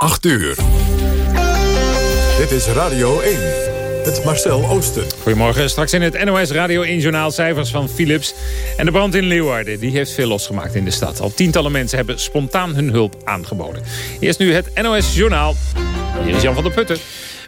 8 uur. Dit is Radio 1. Het Marcel Oosten. Goedemorgen, straks in het NOS Radio 1-journaal cijfers van Philips. En de brand in Leeuwarden die heeft veel losgemaakt in de stad. Al tientallen mensen hebben spontaan hun hulp aangeboden. Eerst nu het NOS-journaal. Hier is Jan van der Putten.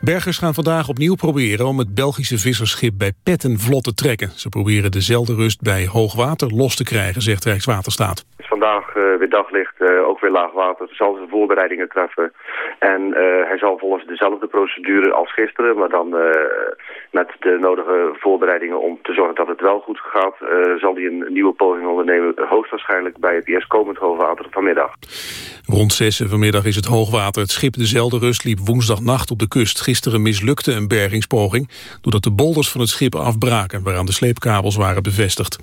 Bergers gaan vandaag opnieuw proberen om het Belgische visserschip bij Petten vlot te trekken. Ze proberen dezelfde rust bij hoogwater los te krijgen, zegt Rijkswaterstaat. Het is vandaag uh, weer daglicht, uh, ook weer laag water. Ze zal zijn voorbereidingen treffen. En uh, hij zal volgens dezelfde procedure als gisteren, maar dan met de nodige voorbereidingen om te zorgen dat het wel goed gaat, zal hij een nieuwe poging ondernemen, hoogstwaarschijnlijk bij het eerstkomend hoogwater vanmiddag. Rond zessen vanmiddag is het hoogwater. Het schip dezelfde rust liep woensdagnacht op de kust. Gisteren mislukte een bergingspoging doordat de bolders van het schip afbraken... waaraan de sleepkabels waren bevestigd.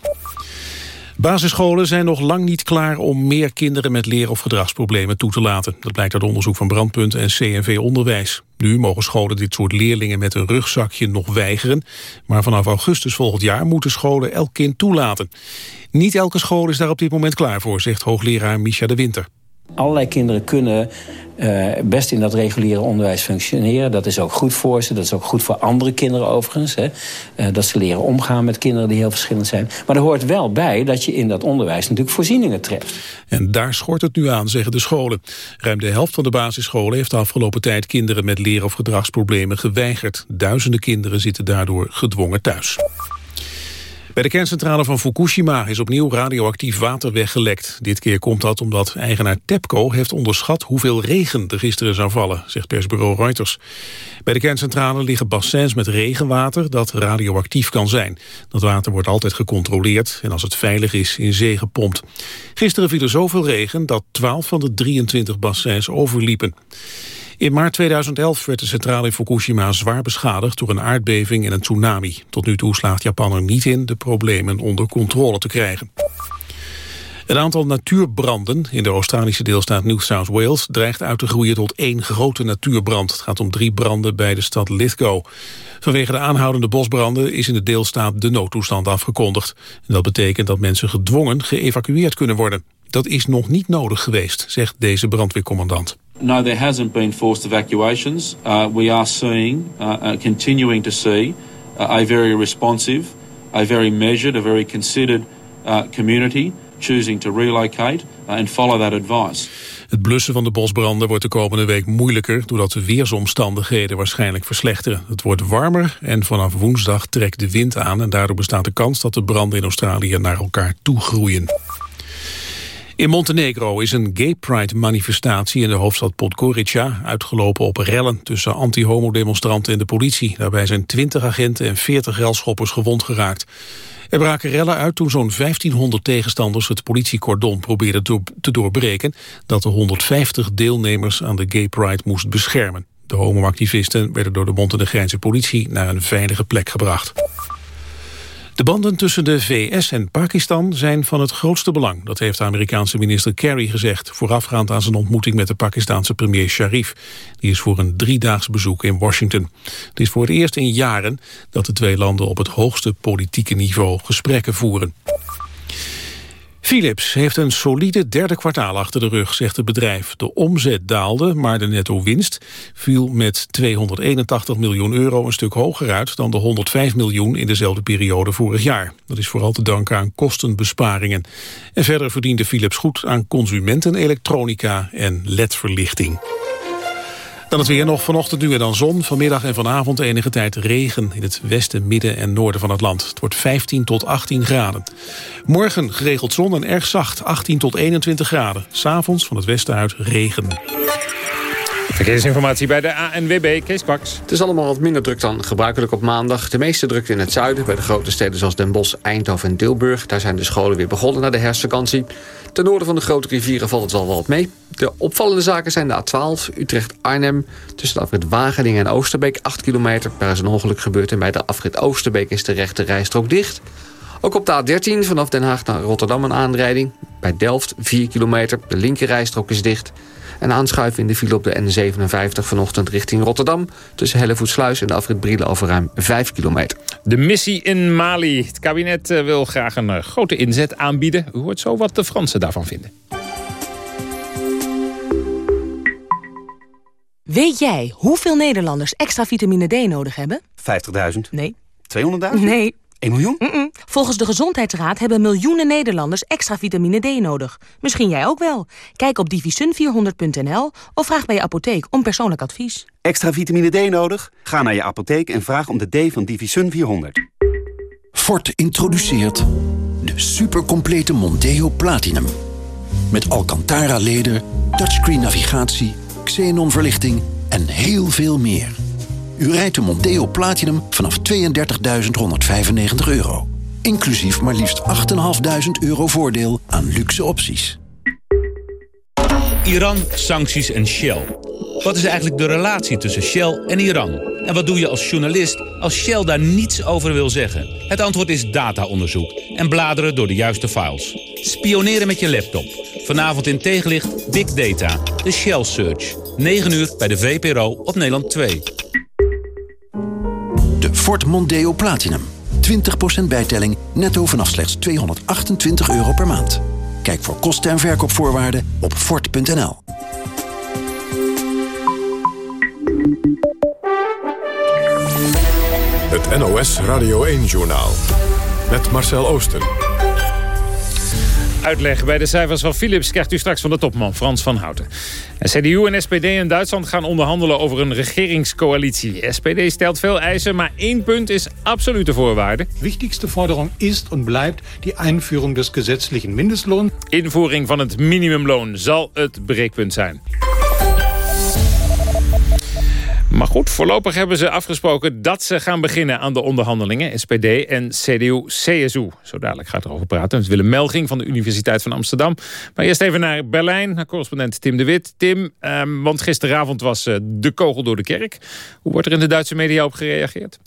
Basisscholen zijn nog lang niet klaar om meer kinderen met leer- of gedragsproblemen toe te laten. Dat blijkt uit onderzoek van Brandpunt en CNV Onderwijs. Nu mogen scholen dit soort leerlingen met een rugzakje nog weigeren. Maar vanaf augustus volgend jaar moeten scholen elk kind toelaten. Niet elke school is daar op dit moment klaar voor, zegt hoogleraar Micha de Winter. Allerlei kinderen kunnen uh, best in dat reguliere onderwijs functioneren. Dat is ook goed voor ze. Dat is ook goed voor andere kinderen overigens. Hè. Uh, dat ze leren omgaan met kinderen die heel verschillend zijn. Maar er hoort wel bij dat je in dat onderwijs natuurlijk voorzieningen treft. En daar schort het nu aan, zeggen de scholen. Ruim de helft van de basisscholen heeft de afgelopen tijd kinderen met leer- of gedragsproblemen geweigerd. Duizenden kinderen zitten daardoor gedwongen thuis. Bij de kerncentrale van Fukushima is opnieuw radioactief water weggelekt. Dit keer komt dat omdat eigenaar TEPCO heeft onderschat hoeveel regen er gisteren zou vallen, zegt persbureau Reuters. Bij de kerncentrale liggen bassins met regenwater dat radioactief kan zijn. Dat water wordt altijd gecontroleerd en als het veilig is in zee gepompt. Gisteren viel er zoveel regen dat 12 van de 23 bassins overliepen. In maart 2011 werd de centrale in Fukushima zwaar beschadigd door een aardbeving en een tsunami. Tot nu toe slaagt Japan er niet in de problemen onder controle te krijgen. Een aantal natuurbranden in de Australische deelstaat New South Wales dreigt uit te groeien tot één grote natuurbrand. Het gaat om drie branden bij de stad Lithgow. Vanwege de aanhoudende bosbranden is in de deelstaat de noodtoestand afgekondigd. Dat betekent dat mensen gedwongen geëvacueerd kunnen worden. Dat is nog niet nodig geweest, zegt deze brandweercommandant. No, there hasn't been forced evacuations. Uh, we are seeing, uh, uh, continuing to see, uh, a very responsive, a very measured, a very considered uh, community choosing to relocate uh, and follow that advice. Het blussen van de bosbranden wordt de komende week moeilijker... doordat de weersomstandigheden waarschijnlijk verslechteren. Het wordt warmer en vanaf woensdag trekt de wind aan... en daardoor bestaat de kans dat de branden in Australië naar elkaar toe groeien. In Montenegro is een gay pride manifestatie in de hoofdstad Podgorica uitgelopen op rellen tussen anti-homo-demonstranten en de politie. Daarbij zijn 20 agenten en 40 relschoppers gewond geraakt. Er braken rellen uit toen zo'n 1500 tegenstanders het politiecordon probeerden te doorbreken dat de 150 deelnemers aan de gay pride moest beschermen. De homoactivisten werden door de Montenegrijnse politie naar een veilige plek gebracht. De banden tussen de VS en Pakistan zijn van het grootste belang. Dat heeft de Amerikaanse minister Kerry gezegd... voorafgaand aan zijn ontmoeting met de Pakistanse premier Sharif. Die is voor een driedaags bezoek in Washington. Het is voor het eerst in jaren dat de twee landen... op het hoogste politieke niveau gesprekken voeren. Philips heeft een solide derde kwartaal achter de rug, zegt het bedrijf. De omzet daalde, maar de netto-winst viel met 281 miljoen euro een stuk hoger uit dan de 105 miljoen in dezelfde periode vorig jaar. Dat is vooral te danken aan kostenbesparingen. En verder verdiende Philips goed aan consumentenelektronica en ledverlichting. Dan het weer nog vanochtend nu dan zon. Vanmiddag en vanavond enige tijd regen in het westen, midden en noorden van het land. Het wordt 15 tot 18 graden. Morgen geregeld zon en erg zacht, 18 tot 21 graden. S'avonds van het westen uit regen. Verkeersinformatie bij de ANWB, Kees Kwaks. Het is allemaal wat minder druk dan gebruikelijk op maandag. De meeste drukte in het zuiden, bij de grote steden zoals Den Bosch, Eindhoven en Tilburg. Daar zijn de scholen weer begonnen na de herfstvakantie. Ten noorden van de grote rivieren valt het wel wat mee. De opvallende zaken zijn de A12, Utrecht-Arnhem... tussen de afrit Wageningen en Oosterbeek, 8 kilometer. Daar is een ongeluk gebeurd en bij de afrit Oosterbeek is de rechte rijstrook dicht... Ook op de A13 vanaf Den Haag naar Rotterdam een aanrijding. Bij Delft 4 kilometer, de linkerrijstrook is dicht. En aanschuiven in de file op de N57 vanochtend richting Rotterdam... tussen Hellevoetsluis en de afrit Brielen over ruim 5 kilometer. De missie in Mali. Het kabinet eh, wil graag een eh, grote inzet aanbieden. U hoort zo wat de Fransen daarvan vinden. Weet jij hoeveel Nederlanders extra vitamine D nodig hebben? 50.000. Nee. 200.000? Nee. 1 miljoen? Mm -mm. Volgens de Gezondheidsraad hebben miljoenen Nederlanders extra vitamine D nodig. Misschien jij ook wel. Kijk op divisun400.nl of vraag bij je apotheek om persoonlijk advies. Extra vitamine D nodig? Ga naar je apotheek en vraag om de D van Divisun 400. Ford introduceert de supercomplete Monteo Platinum. Met Alcantara-leder, touchscreen navigatie, xenonverlichting en heel veel meer. U rijdt de Monteo Platinum vanaf 32.195 euro. Inclusief maar liefst 8.500 euro voordeel aan luxe opties. Iran, sancties en Shell. Wat is eigenlijk de relatie tussen Shell en Iran? En wat doe je als journalist als Shell daar niets over wil zeggen? Het antwoord is dataonderzoek en bladeren door de juiste files. Spioneren met je laptop. Vanavond in tegenlicht Big Data, de Shell Search. 9 uur bij de VPRO op Nederland 2. Ford Mondeo Platinum. 20% bijtelling netto vanaf slechts 228 euro per maand. Kijk voor kosten en verkoopvoorwaarden op Ford.nl. Het NOS Radio 1-journaal. Met Marcel Oosten. Uitleg bij de cijfers van Philips krijgt u straks van de topman Frans van Houten. En CDU en SPD in Duitsland gaan onderhandelen over een regeringscoalitie. SPD stelt veel eisen, maar één punt is absolute voorwaarde. Wichtigste Forderung is en blijft die Einführung des gesetzlichen Mindestlohns. Invoering van het minimumloon zal het breekpunt zijn. Maar goed, voorlopig hebben ze afgesproken dat ze gaan beginnen aan de onderhandelingen. SPD en CDU-CSU. Zo dadelijk gaat erover praten. Het Willem Melging van de Universiteit van Amsterdam. Maar eerst even naar Berlijn, naar correspondent Tim de Wit. Tim, um, want gisteravond was uh, de kogel door de kerk. Hoe wordt er in de Duitse media op gereageerd?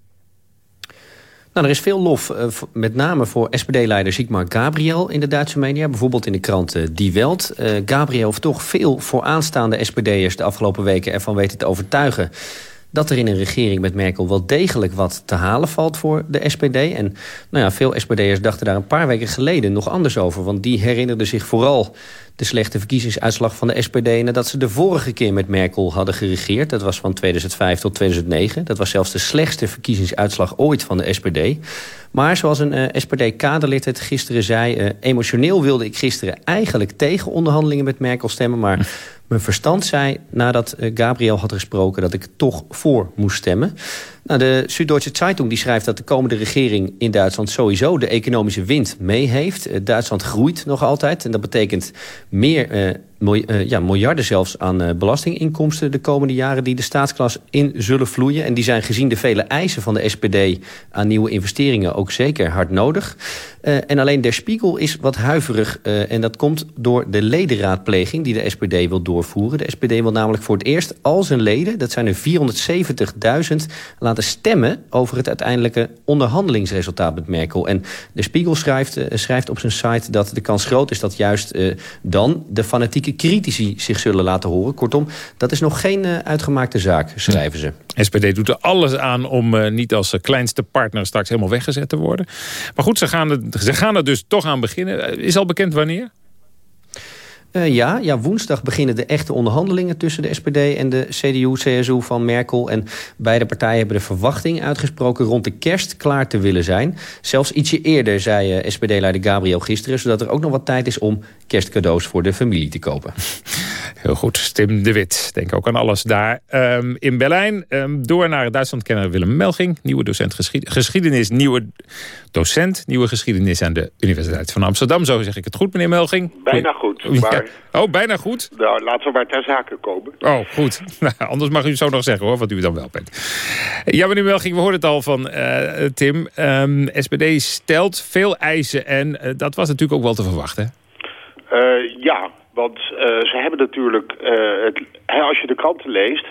Nou, er is veel lof, uh, met name voor SPD-leider Sigmar Gabriel in de Duitse media. Bijvoorbeeld in de krant uh, Die Welt. Uh, Gabriel heeft toch veel vooraanstaande SPD'ers de afgelopen weken ervan weten te overtuigen dat er in een regering met Merkel wel degelijk wat te halen valt voor de SPD. En nou ja, veel SPD'ers dachten daar een paar weken geleden nog anders over. Want die herinnerden zich vooral de slechte verkiezingsuitslag van de SPD... nadat ze de vorige keer met Merkel hadden geregeerd. Dat was van 2005 tot 2009. Dat was zelfs de slechtste verkiezingsuitslag ooit van de SPD. Maar zoals een uh, SPD-kaderlid het gisteren zei... Uh, emotioneel wilde ik gisteren eigenlijk tegen onderhandelingen met Merkel stemmen... maar mijn verstand zei, nadat uh, Gabriel had gesproken... dat ik toch voor moest stemmen. Nou, de Süddeutsche Zeitung die schrijft dat de komende regering in Duitsland... sowieso de economische wind mee heeft. Uh, Duitsland groeit nog altijd. En dat betekent meer... Uh, ja, miljarden zelfs aan belastinginkomsten de komende jaren... die de staatsklas in zullen vloeien. En die zijn gezien de vele eisen van de SPD aan nieuwe investeringen ook zeker hard nodig. Uh, en alleen Der Spiegel is wat huiverig. En dat komt door de ledenraadpleging die de SPD wil doorvoeren. De SPD wil namelijk voor het eerst al zijn leden... dat zijn er 470.000, laten stemmen... over het uiteindelijke onderhandelingsresultaat met Merkel. En Der Spiegel schrijft, schrijft op zijn site dat de kans groot is... dat juist dan de fanatieke critici zich zullen laten horen. Kortom, dat is nog geen uitgemaakte zaak, schrijven ze. SPD doet er alles aan om niet als kleinste partner... straks helemaal weggezet te worden. Maar goed, ze gaan het ze gaan er dus toch aan beginnen. Is al bekend wanneer? Uh, ja, ja, woensdag beginnen de echte onderhandelingen tussen de SPD en de CDU-CSU van Merkel. En beide partijen hebben de verwachting uitgesproken rond de kerst klaar te willen zijn. Zelfs ietsje eerder, zei uh, SPD-leider Gabriel gisteren, zodat er ook nog wat tijd is om kerstcadeaus voor de familie te kopen. Heel goed, Tim de Wit. Denk ook aan alles daar. Um, in Berlijn, um, door naar Duitsland-kenner Willem Melging. Nieuwe docent geschied geschiedenis, nieuwe docent, nieuwe geschiedenis aan de Universiteit van Amsterdam. Zo zeg ik het goed, meneer Melging. Bijna goed, maar... Oh, bijna goed? Nou, laten we maar ter zake komen. Oh, goed. Nou, anders mag u zo nog zeggen, hoor, wat u dan wel bent. Ja, meneer Melging, we hoorden het al van uh, Tim. Um, SPD stelt veel eisen en uh, dat was natuurlijk ook wel te verwachten. Uh, ja, want ze hebben natuurlijk, het, als je de kranten leest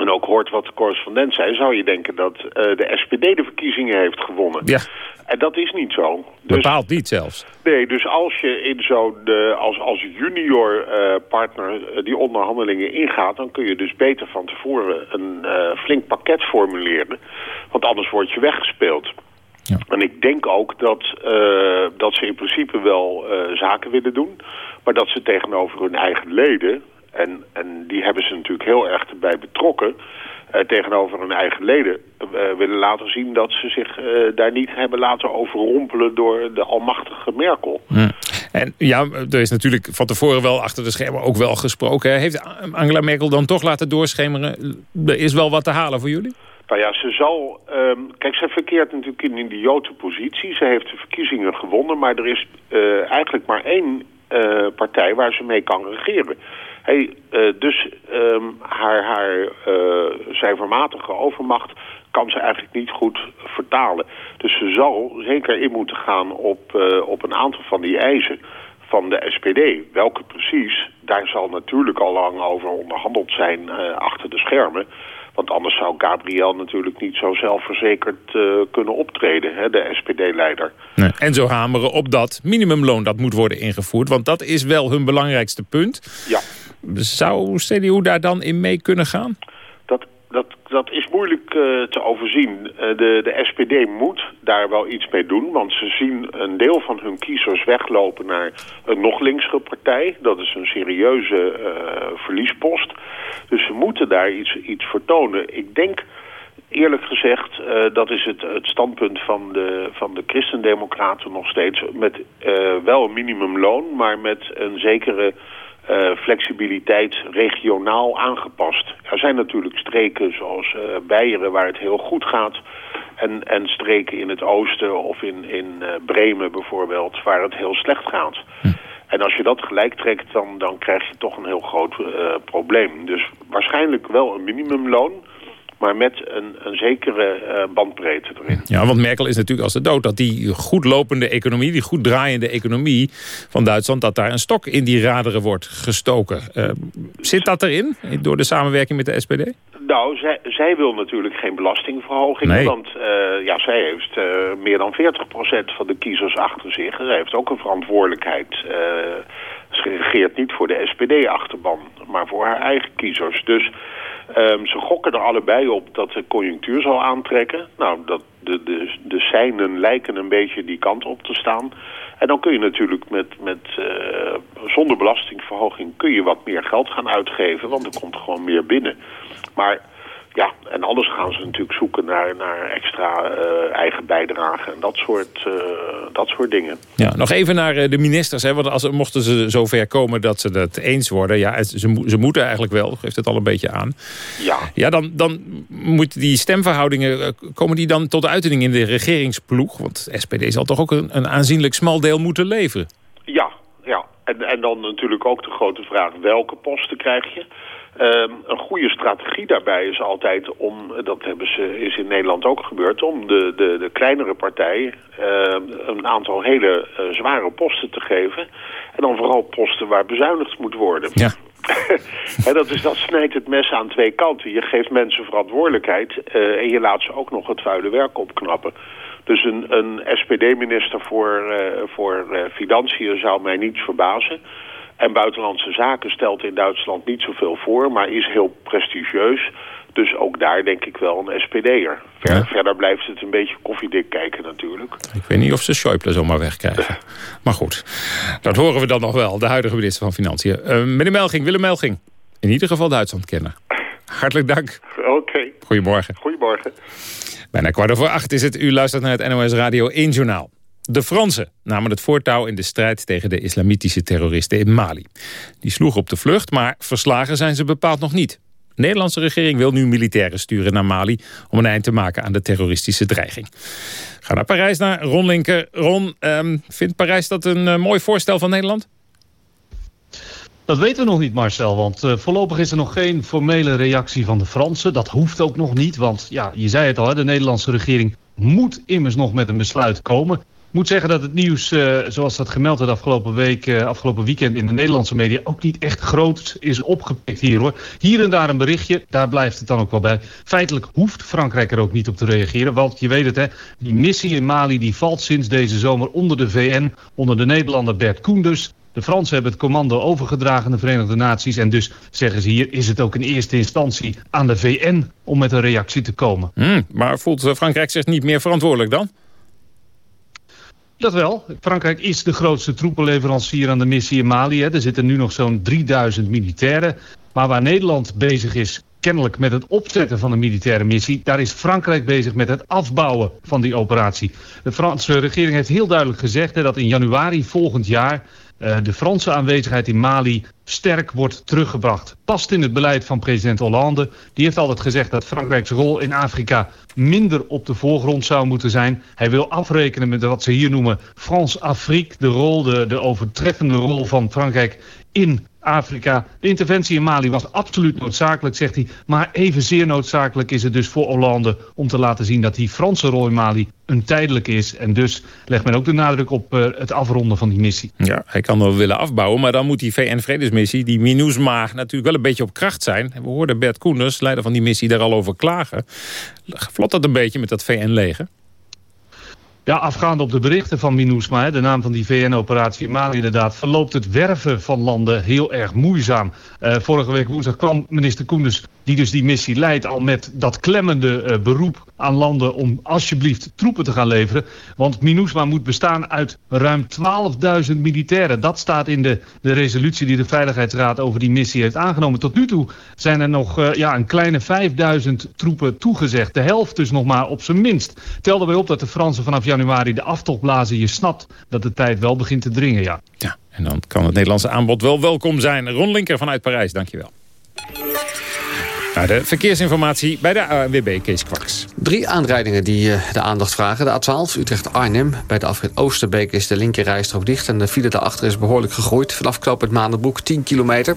en ook hoort wat de correspondent zei, zou je denken dat uh, de SPD de verkiezingen heeft gewonnen. Ja. En dat is niet zo. Dus, Bepaald niet zelfs. Nee, dus als je in zo'n als, als junior uh, partner uh, die onderhandelingen ingaat... dan kun je dus beter van tevoren een uh, flink pakket formuleren. Want anders word je weggespeeld. Ja. En ik denk ook dat, uh, dat ze in principe wel uh, zaken willen doen... maar dat ze tegenover hun eigen leden En, en die hebben ze natuurlijk heel erg erbij betrokken... Uh, tegenover hun eigen leden uh, willen laten zien dat ze zich uh, daar niet hebben laten overrompelen door de almachtige Merkel. Hm. En ja, er is natuurlijk van tevoren wel achter de schermen ook wel gesproken. Heeft Angela Merkel dan toch laten doorschemeren? Er is wel wat te halen voor jullie? Nou ja, ze zal... Um, kijk, ze verkeert natuurlijk in een idiote positie. Ze heeft de verkiezingen gewonnen, maar er is eigenlijk maar één partij waar ze mee kan regeren. Hey, uh, dus um, haar, haar uh, cijfermatige overmacht kan ze eigenlijk niet goed vertalen. Dus ze zal zeker in moeten gaan op, uh, op een aantal van die eisen van de SPD. Welke precies, daar zal natuurlijk al lang over onderhandeld zijn achter de schermen. Want anders zou Gabriel natuurlijk niet zo zelfverzekerd uh, kunnen optreden, hè, de SPD-leider. Nee. En zo hameren op dat minimumloon dat moet worden ingevoerd. Want dat is wel hun belangrijkste punt. Ja. Zou CDU daar dan in mee kunnen gaan? Dat, dat, dat is moeilijk uh, te overzien. Uh, de, de SPD moet daar wel iets mee doen. Want ze zien een deel van hun kiezers weglopen naar een nog linkse partij. Dat is een serieuze uh, verliespost. Dus ze moeten daar iets, iets vertonen. Ik denk eerlijk gezegd, dat is het, het standpunt van de, van de christendemocraten nog steeds... met wel een minimumloon, maar met een zekere uh, flexibiliteit regionaal aangepast. Er zijn natuurlijk streken zoals uh, Beieren waar het heel goed gaat... En, en streken in het oosten of in, in uh, Bremen bijvoorbeeld waar het heel slecht gaat. Hm. En als je dat gelijk trekt, dan, dan krijg je toch een heel groot probleem. Dus waarschijnlijk wel een minimumloon maar met een, een zekere uh, bandbreedte erin. Ja, want Merkel is natuurlijk als de dood dat die goed lopende economie... die goed draaiende economie van Duitsland... dat daar een stok in die raderen wordt gestoken. Uh, zit dat erin, door de samenwerking met de SPD? Nou, zij, zij wil natuurlijk geen belastingverhoging. Nee. Want uh, ja, zij heeft meer dan 40% van de kiezers achter zich. Zij heeft ook een verantwoordelijkheid... ze regeert niet voor de SPD-achterban, maar voor haar eigen kiezers. Dus Um, ze gokken er allebei op dat de conjunctuur zal aantrekken. Nou, dat, de, de, de seinen lijken een beetje die kant op te staan. En dan kun je natuurlijk met, met uh, zonder belastingverhoging kun je wat meer geld gaan uitgeven. Want er komt gewoon meer binnen. Maar ja, en anders gaan ze natuurlijk zoeken naar, naar extra uh, eigen bijdrage en dat soort, uh, dat soort dingen. Ja, nog even naar de ministers. Hè, want als, mochten ze zover komen dat ze het eens worden... ja, ze, ze moeten eigenlijk wel, geeft het al een beetje aan. Ja, ja dan, dan moeten die stemverhoudingen... komen die dan tot uiting in de regeringsploeg? Want SPD zal toch ook een, een aanzienlijk smal deel moeten leveren? Ja, ja. En, en dan natuurlijk ook de grote vraag... welke posten krijg je? Um, een goede strategie daarbij is altijd om, dat hebben ze, is in Nederland ook gebeurd, om de, de, de kleinere partij uh, een aantal hele uh, zware posten te geven. En dan vooral posten waar bezuinigd moet worden. Ja. en dat, is, dat snijdt het mes aan twee kanten. Je geeft mensen verantwoordelijkheid uh, en je laat ze ook nog het vuile werk opknappen. Dus een, een SPD-minister voor, uh, voor Financiën zou mij niets verbazen. En buitenlandse zaken stelt in Duitsland niet zoveel voor, maar is heel prestigieus. Dus ook daar denk ik wel een SPD'er. Ver, ja. Verder blijft het een beetje koffiedik kijken natuurlijk. Ik weet niet of ze Schäuble zomaar wegkrijgen. maar goed, dat horen we dan nog wel. De huidige minister van Financiën. Uh, meneer Melging, Willem Melging. In ieder geval Duitsland kennen. Hartelijk dank. Oké. Okay. Goedemorgen. Goedemorgen. Bijna kwart over acht is het. U luistert naar het NOS Radio 1 Journaal. De Fransen namen het voortouw in de strijd tegen de islamitische terroristen in Mali. Die sloegen op de vlucht, maar verslagen zijn ze bepaald nog niet. De Nederlandse regering wil nu militairen sturen naar Mali... om een eind te maken aan de terroristische dreiging. Ga naar Parijs, naar Ron Linker. Ron, um, vindt Parijs dat een uh, mooi voorstel van Nederland? Dat weten we nog niet, Marcel, want uh, voorlopig is er nog geen formele reactie van de Fransen. Dat hoeft ook nog niet, want ja, je zei het al, hè, de Nederlandse regering moet immers nog met een besluit komen. Moet zeggen dat het nieuws, uh, zoals dat gemeld werd afgelopen week, uh, afgelopen weekend in de Nederlandse media, ook niet echt groot is opgepikt hier hoor. Hier en daar een berichtje, daar blijft het dan ook wel bij. Feitelijk hoeft Frankrijk er ook niet op te reageren, want je weet het hè, die missie in Mali die valt sinds deze zomer onder de VN, onder de Nederlander Bert Koenders. De Fransen hebben het commando overgedragen aan de Verenigde Naties en dus zeggen ze hier is het ook in eerste instantie aan de VN om met een reactie te komen. Hmm, maar voelt Frankrijk zich niet meer verantwoordelijk dan? Dat wel. Frankrijk is de grootste troepenleverancier aan de missie in Mali. Hè. Er zitten nu nog zo'n 3000 militairen. Maar waar Nederland bezig is kennelijk met het opzetten van een militaire missie. Daar is Frankrijk bezig met het afbouwen van die operatie. De Franse regering heeft heel duidelijk gezegd dat in januari volgend jaar uh, de Franse aanwezigheid in Mali sterk wordt teruggebracht. Past in het beleid van president Hollande. Die heeft altijd gezegd dat Frankrijks rol in Afrika minder op de voorgrond zou moeten zijn. Hij wil afrekenen met wat ze hier noemen France-Afrique. De rol, de, de overtreffende rol van Frankrijk in Afrika. De interventie in Mali was absoluut noodzakelijk, zegt hij. Maar evenzeer noodzakelijk is het dus voor Hollande om te laten zien dat die Franse rol in Mali een tijdelijke is. En dus legt men ook de nadruk op uh, het afronden van die missie. Ja, hij kan wel willen afbouwen, maar dan moet die VN-vredesmissie, die MINUSMA, natuurlijk wel een beetje op kracht zijn. We hoorden Bert Koenders, leider van die missie, daar al over klagen. Vlot dat een beetje met dat VN-leger? Ja, afgaande op de berichten van MINUSMA, de naam van die VN-operatie in Mali inderdaad, verloopt het werven van landen heel erg moeizaam. Uh, vorige week woensdag kwam minister Koenders, die dus die missie leidt, al met dat klemmende uh, beroep aan landen om alsjeblieft troepen te gaan leveren. Want MINUSMA moet bestaan uit ruim 12.000 militairen. Dat staat in de, de resolutie die de Veiligheidsraad over die missie heeft aangenomen. Tot nu toe zijn er nog uh, ja, een kleine 5.000 troepen toegezegd. De helft dus nog maar op zijn minst. Tel erbij op dat de Fransen vanaf januari de aftocht blazen. Je snapt dat de tijd wel begint te dringen, ja. Ja, en dan kan het Nederlandse aanbod wel welkom zijn. Ron Linker vanuit Parijs, dankjewel. De verkeersinformatie bij de ANWB Kees Kwaks. Drie aanrijdingen die uh, de aandacht vragen. De A12 Utrecht-Arnhem. Bij de afrit Oosterbeek is de linkerrijstrook dicht... en de file daarachter is behoorlijk gegroeid. Vanaf knooppunt Maandenbroek 10 kilometer.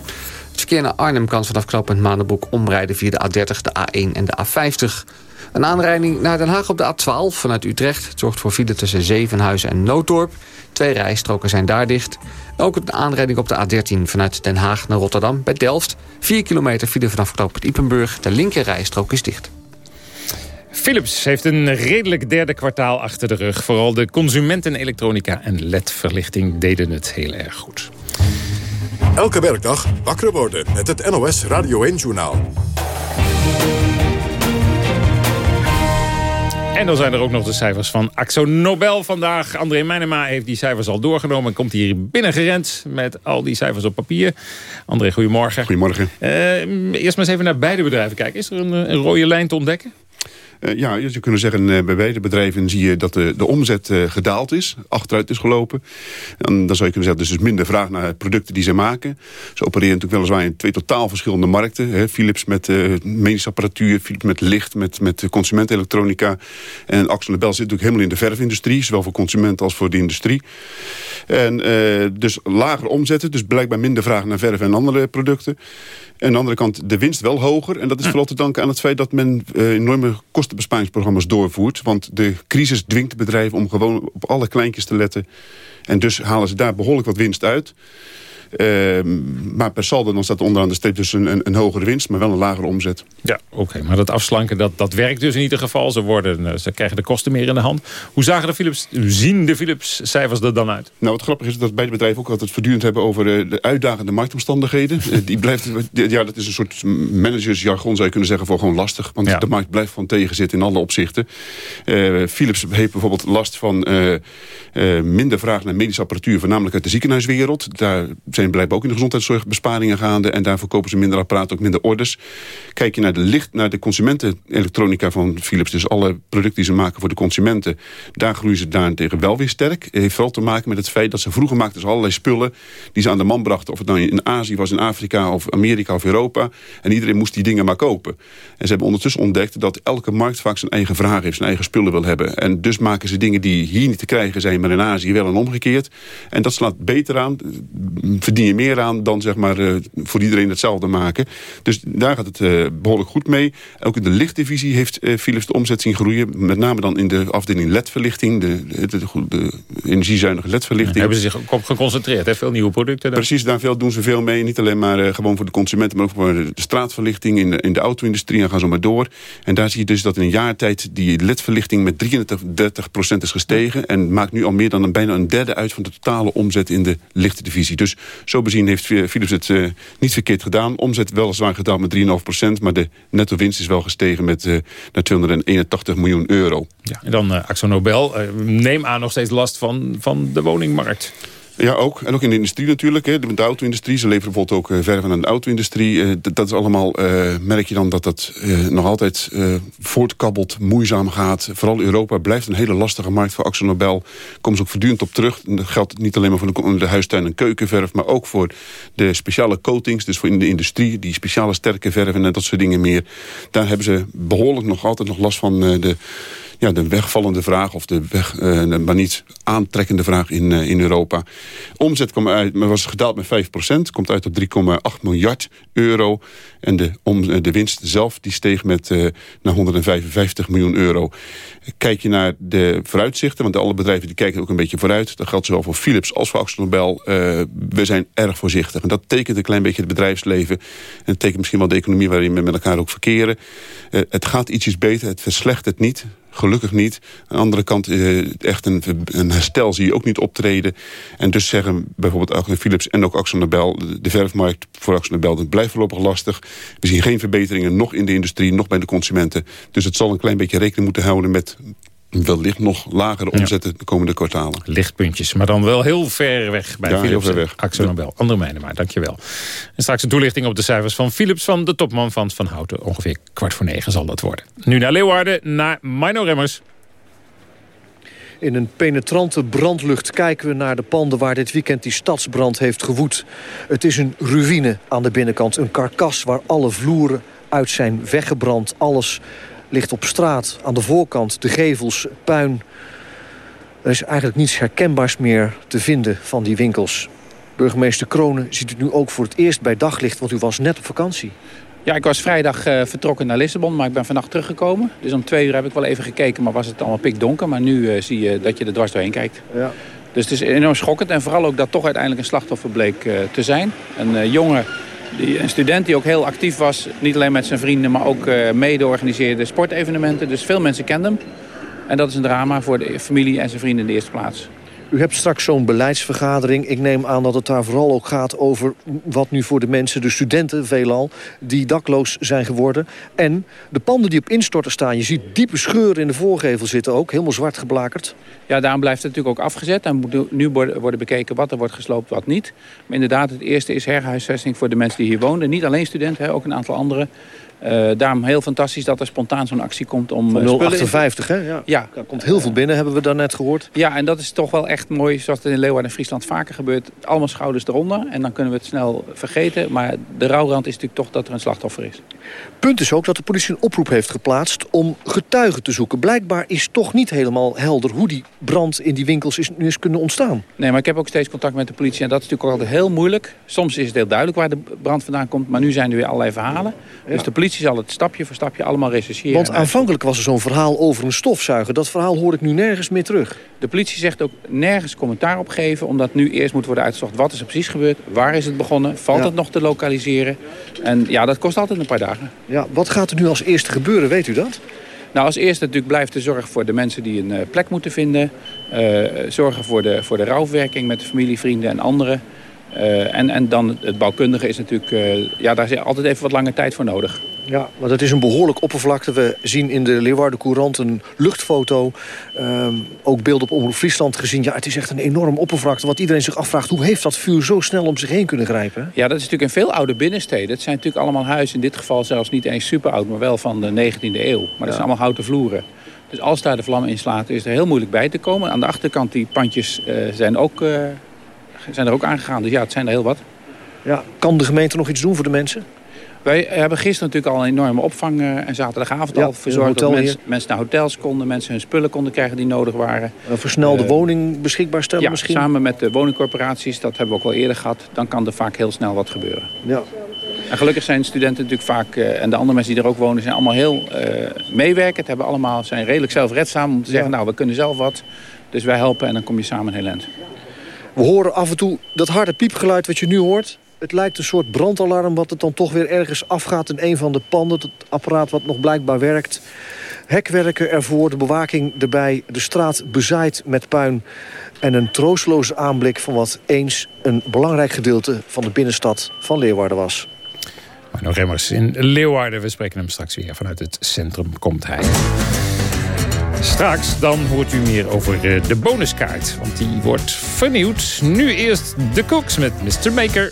Het verkeer naar Arnhem kan vanaf knooppunt Maandenbroek omrijden... via de A30, de A1 en de A50. Een aanrijding naar Den Haag op de A12 vanuit Utrecht. Het zorgt voor file tussen Zevenhuizen en Nooddorp. Twee rijstroken zijn daar dicht. Ook een aanrijding op de A13 vanuit Den Haag naar Rotterdam bij Delft. 4 kilometer file vanaf knooppunt Ipenburg. De linker rijstrook is dicht. Philips heeft een redelijk derde kwartaal achter de rug. Vooral de consumentenelektronica en LED-verlichting deden het heel erg goed. Elke werkdag wakker worden met het NOS Radio 1-journaal. En dan zijn er ook nog de cijfers van Axo Nobel vandaag. André Meijnema heeft die cijfers al doorgenomen... en komt hier binnengerend met al die cijfers op papier. André, goedemorgen. Goedemorgen. Uh, eerst maar eens even naar beide bedrijven kijken. Is er een, een rode lijn te ontdekken? Uh, ja, je zou kunnen zeggen, uh, bij beide bedrijven zie je dat de, de omzet uh, gedaald is, achteruit is gelopen. En dan zou je kunnen zeggen, dus is minder vraag naar producten die ze maken. Ze opereren natuurlijk weliswaar in twee totaal verschillende markten. Hè. Philips met medische apparatuur, Philips met licht, met, met consumentenelektronica. En Axel Nobel zit natuurlijk helemaal in de verfindustrie, zowel voor consumenten als voor de industrie. En dus lager omzetten, dus blijkbaar minder vraag naar verf en andere producten. En aan de andere kant de winst wel hoger. En dat is vooral te danken aan het feit dat men enorme kostenbesparingsprogramma's doorvoert. Want de crisis dwingt bedrijven om gewoon op alle kleintjes te letten. En dus halen ze daar behoorlijk wat winst uit. Uh, maar per saldo dan staat onderaan de streep dus een, een, een, hogere winst, maar wel een lagere omzet. Ja, oké. Maar dat afslanken, dat, dat werkt dus in ieder geval. Ze, worden, ze krijgen de kosten meer in de hand. Hoe zagen de Philips, zien de Philips cijfers er dan uit? Nou, wat grappig is dat beide bedrijven ook altijd voortdurend hebben over uh, de uitdagende marktomstandigheden. uh, die blijft, ja, dat is een soort managersjargon zou je kunnen zeggen voor gewoon lastig. Want ja. de markt blijft van tegenzitten in alle opzichten. Philips heeft bijvoorbeeld last van minder vraag naar medische apparatuur, voornamelijk uit de ziekenhuiswereld. Daar zijn zijn ook in de gezondheidszorg besparingen gaande. En daarvoor kopen ze minder apparaten, ook minder orders. Kijk je naar de, licht, naar de consumentenelektronica van Philips... dus alle producten die ze maken voor de consumenten... daar groeien ze daarentegen wel weer sterk. Het heeft vooral te maken met het feit dat ze vroeger maakten... ze allerlei spullen die ze aan de man brachten. Of het nou in Azië was, in Afrika of Amerika of Europa. En iedereen moest die dingen maar kopen. En ze hebben ondertussen ontdekt dat elke markt vaak zijn eigen vraag heeft... zijn eigen spullen wil hebben. En dus maken ze dingen die hier niet te krijgen zijn... maar in Azië wel en omgekeerd. En dat slaat beter aan verdien je meer aan dan zeg maar, uh, voor iedereen hetzelfde maken. Dus daar gaat het uh, behoorlijk goed mee. Ook in de lichtdivisie heeft uh, Philips de omzet zien groeien. Met name dan in de afdeling LED-verlichting. De, de, de, de, energiezuinige LED-verlichting. hebben ze zich ook op geconcentreerd, hè? veel nieuwe producten. Dan. Precies, daar veel, doen ze veel mee. Niet alleen maar gewoon voor de consumenten, maar ook voor de straatverlichting. In de, in de auto-industrie en gaan zo maar door. En daar zie je dus dat in een jaar tijd die LED-verlichting met 33 30% is gestegen. En maakt nu al meer dan een, bijna een derde uit van de totale omzet in de lichtdivisie. Dus Zo bezien heeft Philips het niet verkeerd gedaan. Omzet weliswaar gedaald met 3,5% maar de netto winst is wel gestegen met naar 281 miljoen euro. Ja, en dan uh, Axo Nobel. neem aan nog steeds last van, van de woningmarkt. Ja, ook. En ook in de industrie natuurlijk. Hè. De auto-industrie. Ze leveren bijvoorbeeld ook uh, verven aan de auto-industrie. Uh, dat is allemaal, uh, merk je dan dat dat nog altijd voortkabbelt, moeizaam gaat. Vooral Europa blijft een hele lastige markt voor Axel Nobel. Komen ze ook voortdurend op terug. Dat geldt niet alleen maar voor de, de huistuin- en keukenverf... maar ook voor de speciale coatings. Dus voor in de industrie, die speciale sterke verven en dat soort dingen meer. Daar hebben ze behoorlijk nog altijd nog last van de ja, de wegvallende vraag... of de, weg, uh, maar niet aantrekkende vraag in, uh, in Europa. Omzet kwam uit, maar was gedaald met 5% Komt uit op 3,8 miljard euro. En de, om, eh, de winst zelf die steeg met uh, naar 155 miljoen euro. Kijk je naar de vooruitzichten... want alle bedrijven die kijken ook een beetje vooruit. Dat geldt zowel voor Philips als voor Axel Nobel. We zijn erg voorzichtig. En dat tekent een klein beetje het bedrijfsleven. En het tekent misschien wel de economie waarin we met elkaar ook verkeren. het gaat ietsjes beter, het verslechtert niet Gelukkig niet. Aan de andere kant, uh, echt een, een, herstel zie je ook niet optreden. En dus zeggen bijvoorbeeld Philips en ook Axel Nobel... de verfmarkt voor Axel Nobel blijft voorlopig lastig. We zien geen verbeteringen, nog in de industrie, nog bij de consumenten. Dus het zal een klein beetje rekening moeten houden met wellicht nog lagere omzetten de komende kwartalen. Lichtpuntjes, maar dan wel heel ver weg bij ja, Philips. Heel ver weg. Axel Nobel. Andere mijnen maar, dankjewel. En straks een toelichting op de cijfers van Philips van de topman van Van Houten. Ongeveer kwart voor negen zal dat worden. Nu naar Leeuwarden, naar Mino Remmers. In een penetrante brandlucht kijken we naar de panden waar dit weekend die stadsbrand heeft gewoed. Het is een ruïne aan de binnenkant. Een karkas waar alle vloeren uit zijn weggebrand. Alles ligt op straat, aan de voorkant, de gevels, puin. Er is eigenlijk niets herkenbaars meer te vinden van die winkels. Burgemeester Kronen ziet het nu ook voor het eerst bij daglicht... want u was net op vakantie. Ja, ik was vrijdag uh, vertrokken naar Lissabon, maar ik ben vannacht teruggekomen. Dus om twee uur heb ik wel even gekeken, maar was het allemaal pikdonker. Maar nu uh, zie je dat je er dwars doorheen kijkt. Ja. Dus het is enorm schokkend. En vooral ook dat toch uiteindelijk een slachtoffer bleek uh, te zijn. Een jongen die, een student die ook heel actief was, niet alleen met zijn vrienden... maar ook uh, mede organiseerde sportevenementen. Dus veel mensen kenden hem. En dat is een drama voor de familie en zijn vrienden in de eerste plaats. U hebt straks zo'n beleidsvergadering. Ik neem aan dat het daar vooral ook gaat over wat nu voor de mensen, de studenten veelal, die dakloos zijn geworden. En de panden die op instorten staan. Je ziet diepe scheuren in de voorgevel zitten ook, helemaal zwart geblakerd. Ja, daarom blijft het natuurlijk ook afgezet. En moet nu worden bekeken wat er wordt gesloopt, wat niet. Maar inderdaad, het eerste is herhuisvesting voor de mensen die hier wonen. Niet alleen studenten, ook een aantal anderen. Uh, daarom heel fantastisch dat er spontaan zo'n actie komt om Van 058, hè? Ja. ja. Daar komt heel veel binnen, hebben we daarnet gehoord. Ja, en dat is toch wel echt mooi, zoals het in Leeuwarden en Friesland vaker gebeurt. Allemaal schouders eronder en dan kunnen we het snel vergeten. Maar de rouwrand is natuurlijk toch dat er een slachtoffer is. Punt is ook dat de politie een oproep heeft geplaatst om getuigen te zoeken. Blijkbaar is toch niet helemaal helder hoe die brand in die winkels is, nu is kunnen ontstaan. Nee, maar ik heb ook steeds contact met de politie en dat is natuurlijk altijd heel moeilijk. Soms is het heel duidelijk waar de brand vandaan komt, maar nu zijn er weer allerlei verhalen. Dus de politie politie zal het stapje voor stapje allemaal rechercheren. Want aanvankelijk was er zo'n verhaal over een stofzuiger. Dat verhaal hoor ik nu nergens meer terug. De politie zegt ook nergens commentaar op geven... omdat nu eerst moet worden uitgezocht wat is er precies gebeurd. Waar is het begonnen? Valt het nog te lokaliseren? En ja, dat kost altijd een paar dagen. Ja, wat gaat er nu als eerste gebeuren, weet u dat? Nou, als eerste natuurlijk blijft de zorg voor de mensen die een uh, plek moeten vinden. Uh, zorgen voor de, voor de rouwverwerking met de familie, vrienden en anderen. Uh, en, en dan het bouwkundige is natuurlijk... ja, daar is altijd even wat langer tijd voor nodig. Ja, want het is een behoorlijk oppervlakte. We zien in de Leeuwarden Courant een luchtfoto. Um, ook beeld op Omroep Friesland gezien. Ja, het is echt een enorm oppervlakte. Wat iedereen zich afvraagt, hoe heeft dat vuur zo snel om zich heen kunnen grijpen? Ja, dat is natuurlijk in veel oude binnensteden. Het zijn natuurlijk allemaal huizen. In dit geval zelfs niet eens super oud, maar wel van de 19e eeuw. Maar dat zijn allemaal houten vloeren. Dus als daar de vlam in slaat, is er heel moeilijk bij te komen. Aan de achterkant, die pandjes uh, zijn, ook, uh, zijn er ook aangegaan. Dus ja, het zijn er heel wat. Ja, kan de gemeente nog iets doen voor de mensen? Wij hebben gisteren natuurlijk al een enorme opvang uh, en zaterdagavond ja, al verzorgd dat mensen, mensen naar hotels konden, mensen hun spullen konden krijgen die nodig waren. Een versnelde uh, woning beschikbaar stellen ja, misschien? samen met de woningcorporaties, dat hebben we ook al eerder gehad. Dan kan er vaak heel snel wat gebeuren. Ja. En gelukkig zijn studenten natuurlijk vaak, uh, en de andere mensen die er ook wonen, zijn allemaal heel meewerkend. Hebben allemaal, zijn redelijk zelfredzaam om te zeggen, ja. nou we kunnen zelf wat. Dus wij helpen en dan kom je samen heel eind. We horen af en toe dat harde piepgeluid wat je nu hoort. Het lijkt een soort brandalarm wat het dan toch weer ergens afgaat in een van de panden. Het apparaat wat nog blijkbaar werkt. Hekwerken ervoor, de bewaking erbij, de straat bezaaid met puin. En een troosteloze aanblik van wat eens een belangrijk gedeelte van de binnenstad van Leeuwarden was. Arno Remmers in Leeuwarden. We spreken hem straks weer. Vanuit het centrum komt hij. Straks dan hoort u meer over eh, de bonuskaart. Want die wordt vernieuwd. Nu eerst de Cooks met Mr. Maker.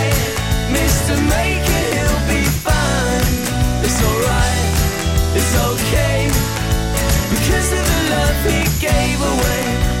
Mr. He'll be fine. It's alright, it's okay, because of the love he gave away.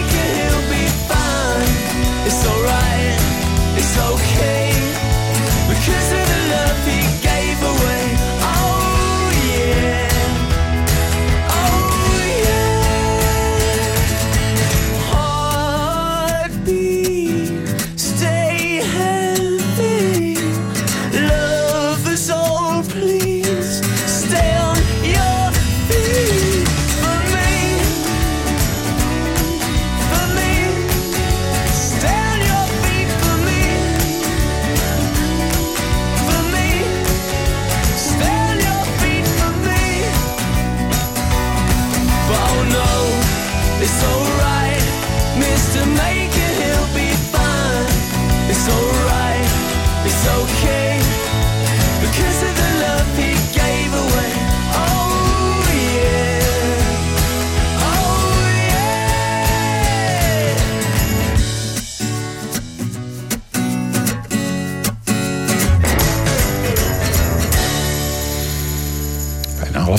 It's alright, it's okay, because of the love he gave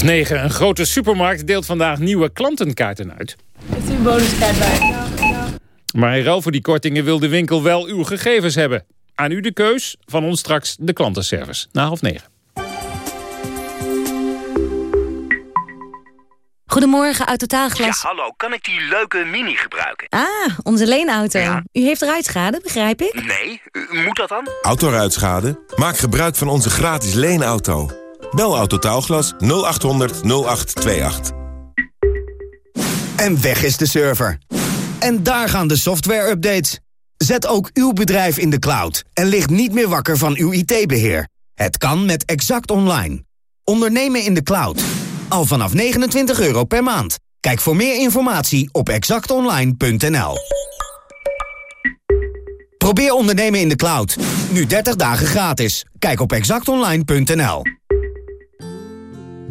half negen. Een grote supermarkt deelt vandaag nieuwe klantenkaarten uit. Is uw bonuskaart bij? Maar in ruil voor die kortingen wil de winkel wel uw gegevens hebben. Aan u de keus, van ons straks de klantenservice. Na half negen. Goedemorgen, uit Totaalglas. Ja, hallo, kan ik die leuke mini gebruiken? Ah, onze leenauto. U heeft ruitschade, begrijp ik? Nee, u- moet dat dan? Autoruitschade? Maak gebruik van onze gratis leenauto. Bel Autotaalglas 0800 0828. En weg is de server. En daar gaan de software-updates. Zet ook uw bedrijf in de cloud en ligt niet meer wakker van uw IT-beheer. Het kan met Exact Online. Ondernemen in de cloud. Al vanaf 29 euro per maand. Kijk voor meer informatie op exactonline.nl. Probeer ondernemen in de cloud. Nu 30 dagen gratis. Kijk op exactonline.nl.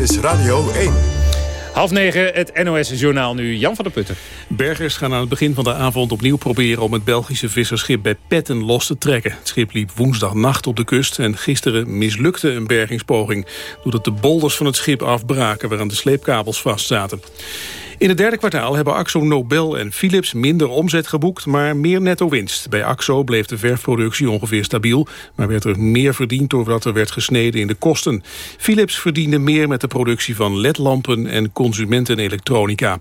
Is Radio 1. Half negen, het NOS-journaal nu. Jan van der Putten. Bergers gaan aan het begin van de avond opnieuw proberen... om het Belgische visserschip bij Petten los te trekken. Het schip liep woensdagnacht op de kust... en gisteren mislukte een bergingspoging... doordat de bolders van het schip afbraken... waaraan de sleepkabels vastzaten. In het derde kwartaal hebben Axo Nobel en Philips minder omzet geboekt, maar meer netto winst. Bij Axo bleef de verfproductie ongeveer stabiel, maar werd er meer verdiend doordat er werd gesneden in de kosten. Philips verdiende meer met de productie van ledlampen en consumentenelektronica.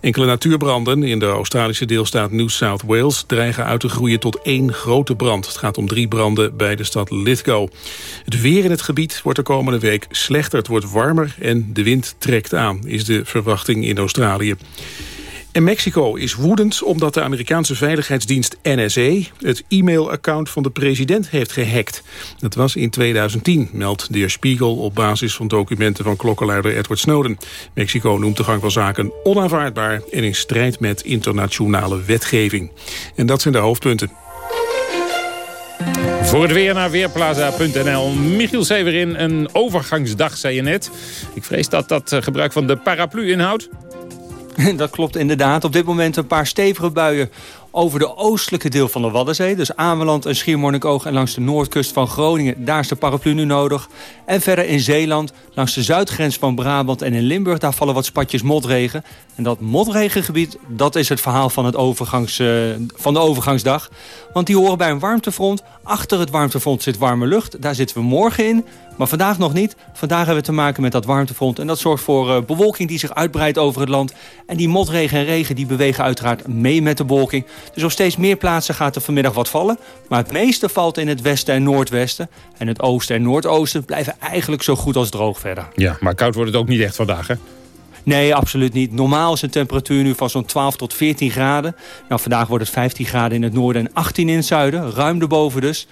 Enkele natuurbranden in de Australische deelstaat New South Wales dreigen uit te groeien tot één grote brand. Het gaat om drie branden bij de stad Lithgow. Het weer in het gebied wordt de komende week slechter. Het wordt warmer en de wind trekt aan, is de verwachting in Australië. En Mexico is woedend omdat de Amerikaanse veiligheidsdienst NSA... het e-mailaccount van de president heeft gehackt. Dat was in 2010, meldt De Spiegel op basis van documenten van klokkenluider Edward Snowden. Mexico noemt de gang van zaken onaanvaardbaar... en in strijd met internationale wetgeving. En dat zijn de hoofdpunten. Voor het weer naar Weerplaza.nl. Michiel Severin, een overgangsdag, zei je net. Ik vrees dat dat eh, gebruik van de paraplu inhoudt. Dat klopt inderdaad. Op dit moment een paar stevige buien over de oostelijke deel van de Waddenzee. Dus Ameland en Schiermonnikoog en langs de noordkust van Groningen. Daar is de paraplu nu nodig. En verder in Zeeland, langs de zuidgrens van Brabant en in Limburg... daar vallen wat spatjes motregen. En dat motregengebied, dat is het verhaal van, het overgangs, uh, van de overgangsdag. Want die horen bij een warmtefront. Achter het warmtefront zit warme lucht. Daar zitten we morgen in. Maar vandaag nog niet. Vandaag hebben we te maken met dat warmtefront. En dat zorgt voor uh, bewolking die zich uitbreidt over het land. En die motregen en regen die bewegen uiteraard mee met de bewolking. Dus op steeds meer plaatsen gaat er vanmiddag wat vallen. Maar het meeste valt in het westen en noordwesten. En het oosten en noordoosten blijven eigenlijk zo goed als droog verder. Ja, maar koud wordt het ook niet echt vandaag, hè? Nee, absoluut niet. Normaal is de temperatuur nu van zo'n 12 tot 14 graden. Nou, vandaag wordt het 15 graden in het noorden en 18 in het zuiden. Ruim erboven dus.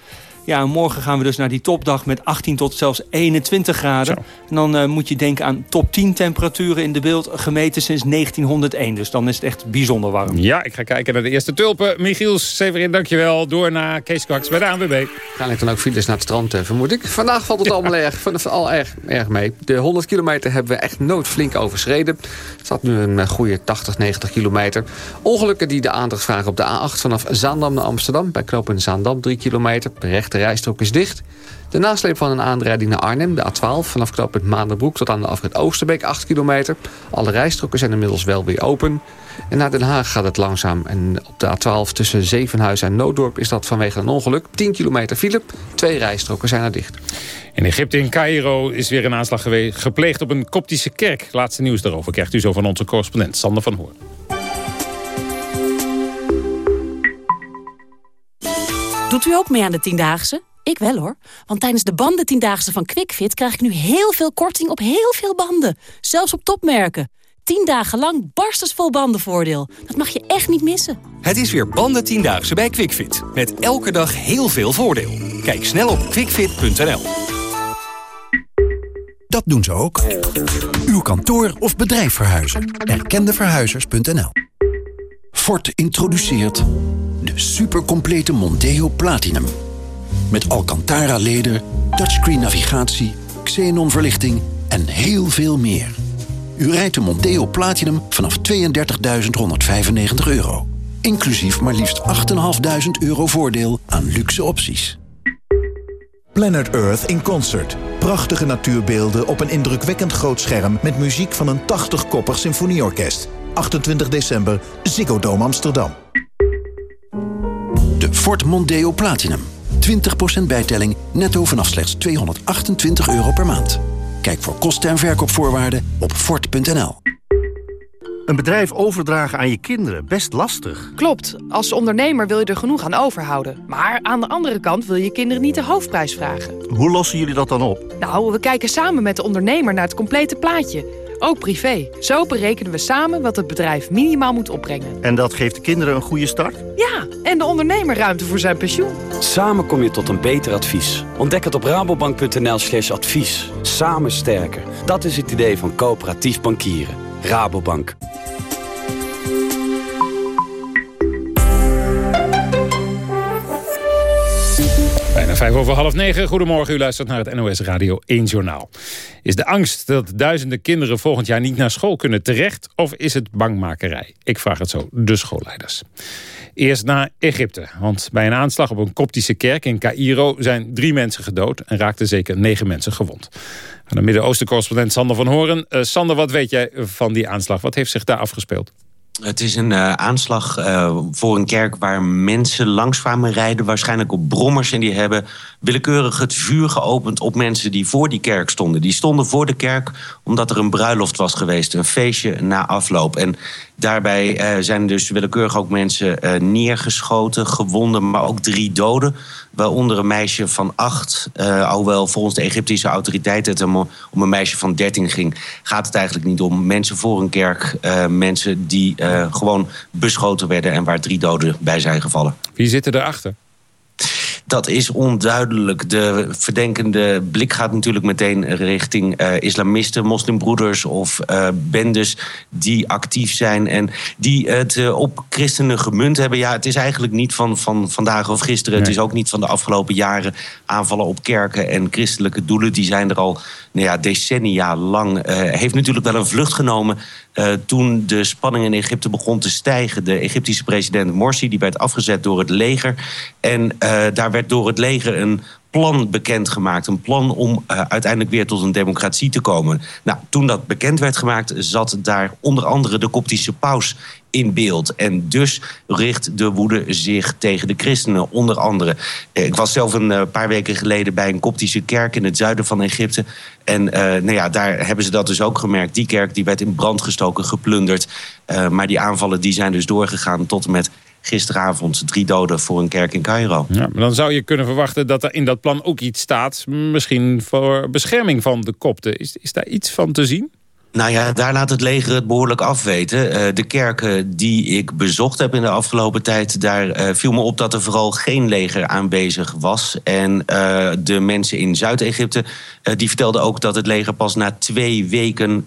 Ja, en morgen gaan we dus naar die topdag met 18 tot zelfs 21 graden. En dan uh, moet je denken aan top 10 temperaturen in de beeld gemeten sinds 1901. Dus dan is het echt bijzonder warm. Ja, ik ga kijken naar de eerste tulpen. Michiel Severin, dankjewel. Door naar Kees Kwaks bij de ANWB. Ga ik dan ook files naar het strand, uh, vermoed ik. Vandaag valt het allemaal erg, al erg, erg mee. De 100 kilometer hebben we echt nooit flink overschreden. Het staat nu een uh, goede 80, 90 kilometer. Ongelukken die de aandacht vragen op de A8 vanaf Zaandam naar Amsterdam. Bij knooppunt Zaandam 3 kilometer. De de rijstrook is dicht. De nasleep van een aanrijding naar Arnhem, de A12... vanaf knooppunt Maanderbroek tot aan de afrit Oosterbeek, 8 kilometer. Alle rijstroken zijn inmiddels wel weer open. En naar Den Haag gaat het langzaam. En op de A12 tussen Zevenhuizen en Nooddorp is dat vanwege een ongeluk. 10 kilometer file, twee rijstroken zijn er dicht. In Egypte, in Cairo, is weer een aanslag gepleegd op een koptische kerk. Laatste nieuws daarover krijgt u zo van onze correspondent Sander van Hoorn. Doet u ook mee aan de Tiendaagse? Ik wel hoor. Want tijdens de banden Tiendaagse van QuickFit krijg ik nu heel veel korting op heel veel banden. Zelfs op topmerken. 10 dagen lang barstensvol bandenvoordeel. Dat mag je echt niet missen. Het is weer banden Tiendaagse bij QuickFit. Met elke dag heel veel voordeel. Kijk snel op quickfit.nl. Dat doen ze ook. Uw kantoor of bedrijf verhuizen. Erkendeverhuizers.nl Ford introduceert supercomplete Monteo Platinum. Met Alcantara-leder, touchscreen navigatie, xenon-verlichting en heel veel meer. U rijdt de Monteo Platinum vanaf 32.195 euro. Inclusief maar liefst 8.500 euro voordeel aan luxe opties. Planet Earth in Concert. Prachtige natuurbeelden op een indrukwekkend groot scherm... met muziek van een 80-koppig symfonieorkest. 28 december, Ziggo Dome Amsterdam. De Ford Mondeo Platinum. 20% bijtelling, netto vanaf slechts 228 euro per maand. Kijk voor kosten en verkoopvoorwaarden op Ford.nl. Een bedrijf overdragen aan je kinderen, best lastig. Klopt, als ondernemer wil je er genoeg aan overhouden. Maar aan de andere kant wil je kinderen niet de hoofdprijs vragen. Hoe lossen jullie dat dan op? Nou, we kijken samen met de ondernemer naar het complete plaatje... Ook privé. Zo berekenen we samen wat het bedrijf minimaal moet opbrengen. En dat geeft de kinderen een goede start? Ja, en de ondernemer ruimte voor zijn pensioen. Samen kom je tot een beter advies. Ontdek het op rabobank.nl slash advies. Samen sterker. Dat is het idee van coöperatief bankieren. Rabobank. Vijf over half negen. Goedemorgen, u luistert naar het NOS Radio 1 Journaal. Is de angst dat duizenden kinderen volgend jaar niet naar school kunnen terecht... of is het bangmakerij? Ik vraag het zo de schoolleiders. Eerst naar Egypte, want bij een aanslag op een koptische kerk in Cairo... zijn drie mensen gedood en raakten zeker negen mensen gewond. Aan de Midden-Oosten-correspondent Sander van Horen. Uh, Sander, wat weet jij van die aanslag? Wat heeft zich daar afgespeeld? Het is een uh, aanslag uh, voor een kerk waar mensen langs kwamen rijden. Waarschijnlijk op brommers. En die hebben willekeurig het vuur geopend op mensen die voor die kerk stonden. Die stonden voor de kerk omdat er een bruiloft was geweest. Een feestje na afloop. En daarbij uh, zijn dus willekeurig ook mensen neergeschoten, gewonden. Maar ook drie doden. Waaronder een meisje van acht. Uh, alhoewel volgens de Egyptische autoriteiten het om, een meisje van dertien ging. Gaat het eigenlijk niet om mensen voor een kerk. Mensen die gewoon beschoten werden en waar drie doden bij zijn gevallen. Wie zitten erachter? Dat is onduidelijk. De verdenkende blik gaat natuurlijk meteen richting uh, islamisten, moslimbroeders of uh, bendes die actief zijn en die het uh, op christenen gemunt hebben. Ja, het is eigenlijk niet van, van vandaag of gisteren. Nee. Het is ook niet van de afgelopen jaren. Aanvallen op kerken en christelijke doelen, die zijn er al nou ja, decennia lang. heeft natuurlijk wel een vlucht genomen uh, toen de spanning in Egypte begon te stijgen. De Egyptische president Morsi die werd afgezet door het leger. En uh, daar werd door het leger een plan bekendgemaakt. Een plan om uh, uiteindelijk weer tot een democratie te komen. Nou, toen dat bekend werd gemaakt, zat daar onder andere de koptische paus in beeld. En dus richt de woede zich tegen de christenen, onder andere. Ik was zelf een paar weken geleden bij een koptische kerk in het zuiden van Egypte. En nou ja, daar hebben ze dat dus ook gemerkt. Die kerk die werd in brand gestoken, geplunderd. Maar die aanvallen die zijn dus doorgegaan tot en met gisteravond drie doden voor een kerk in Cairo. Ja, maar dan zou je kunnen verwachten dat er in dat plan ook iets staat... misschien voor bescherming van de kopten. Is, is daar iets van te zien? Nou ja, daar laat het leger het behoorlijk afweten. Uh, de kerken die ik bezocht heb in de afgelopen tijd... daar uh, viel me op dat er vooral geen leger aanwezig was. En uh, de mensen in Zuid-Egypte die vertelden ook... dat het leger pas na twee weken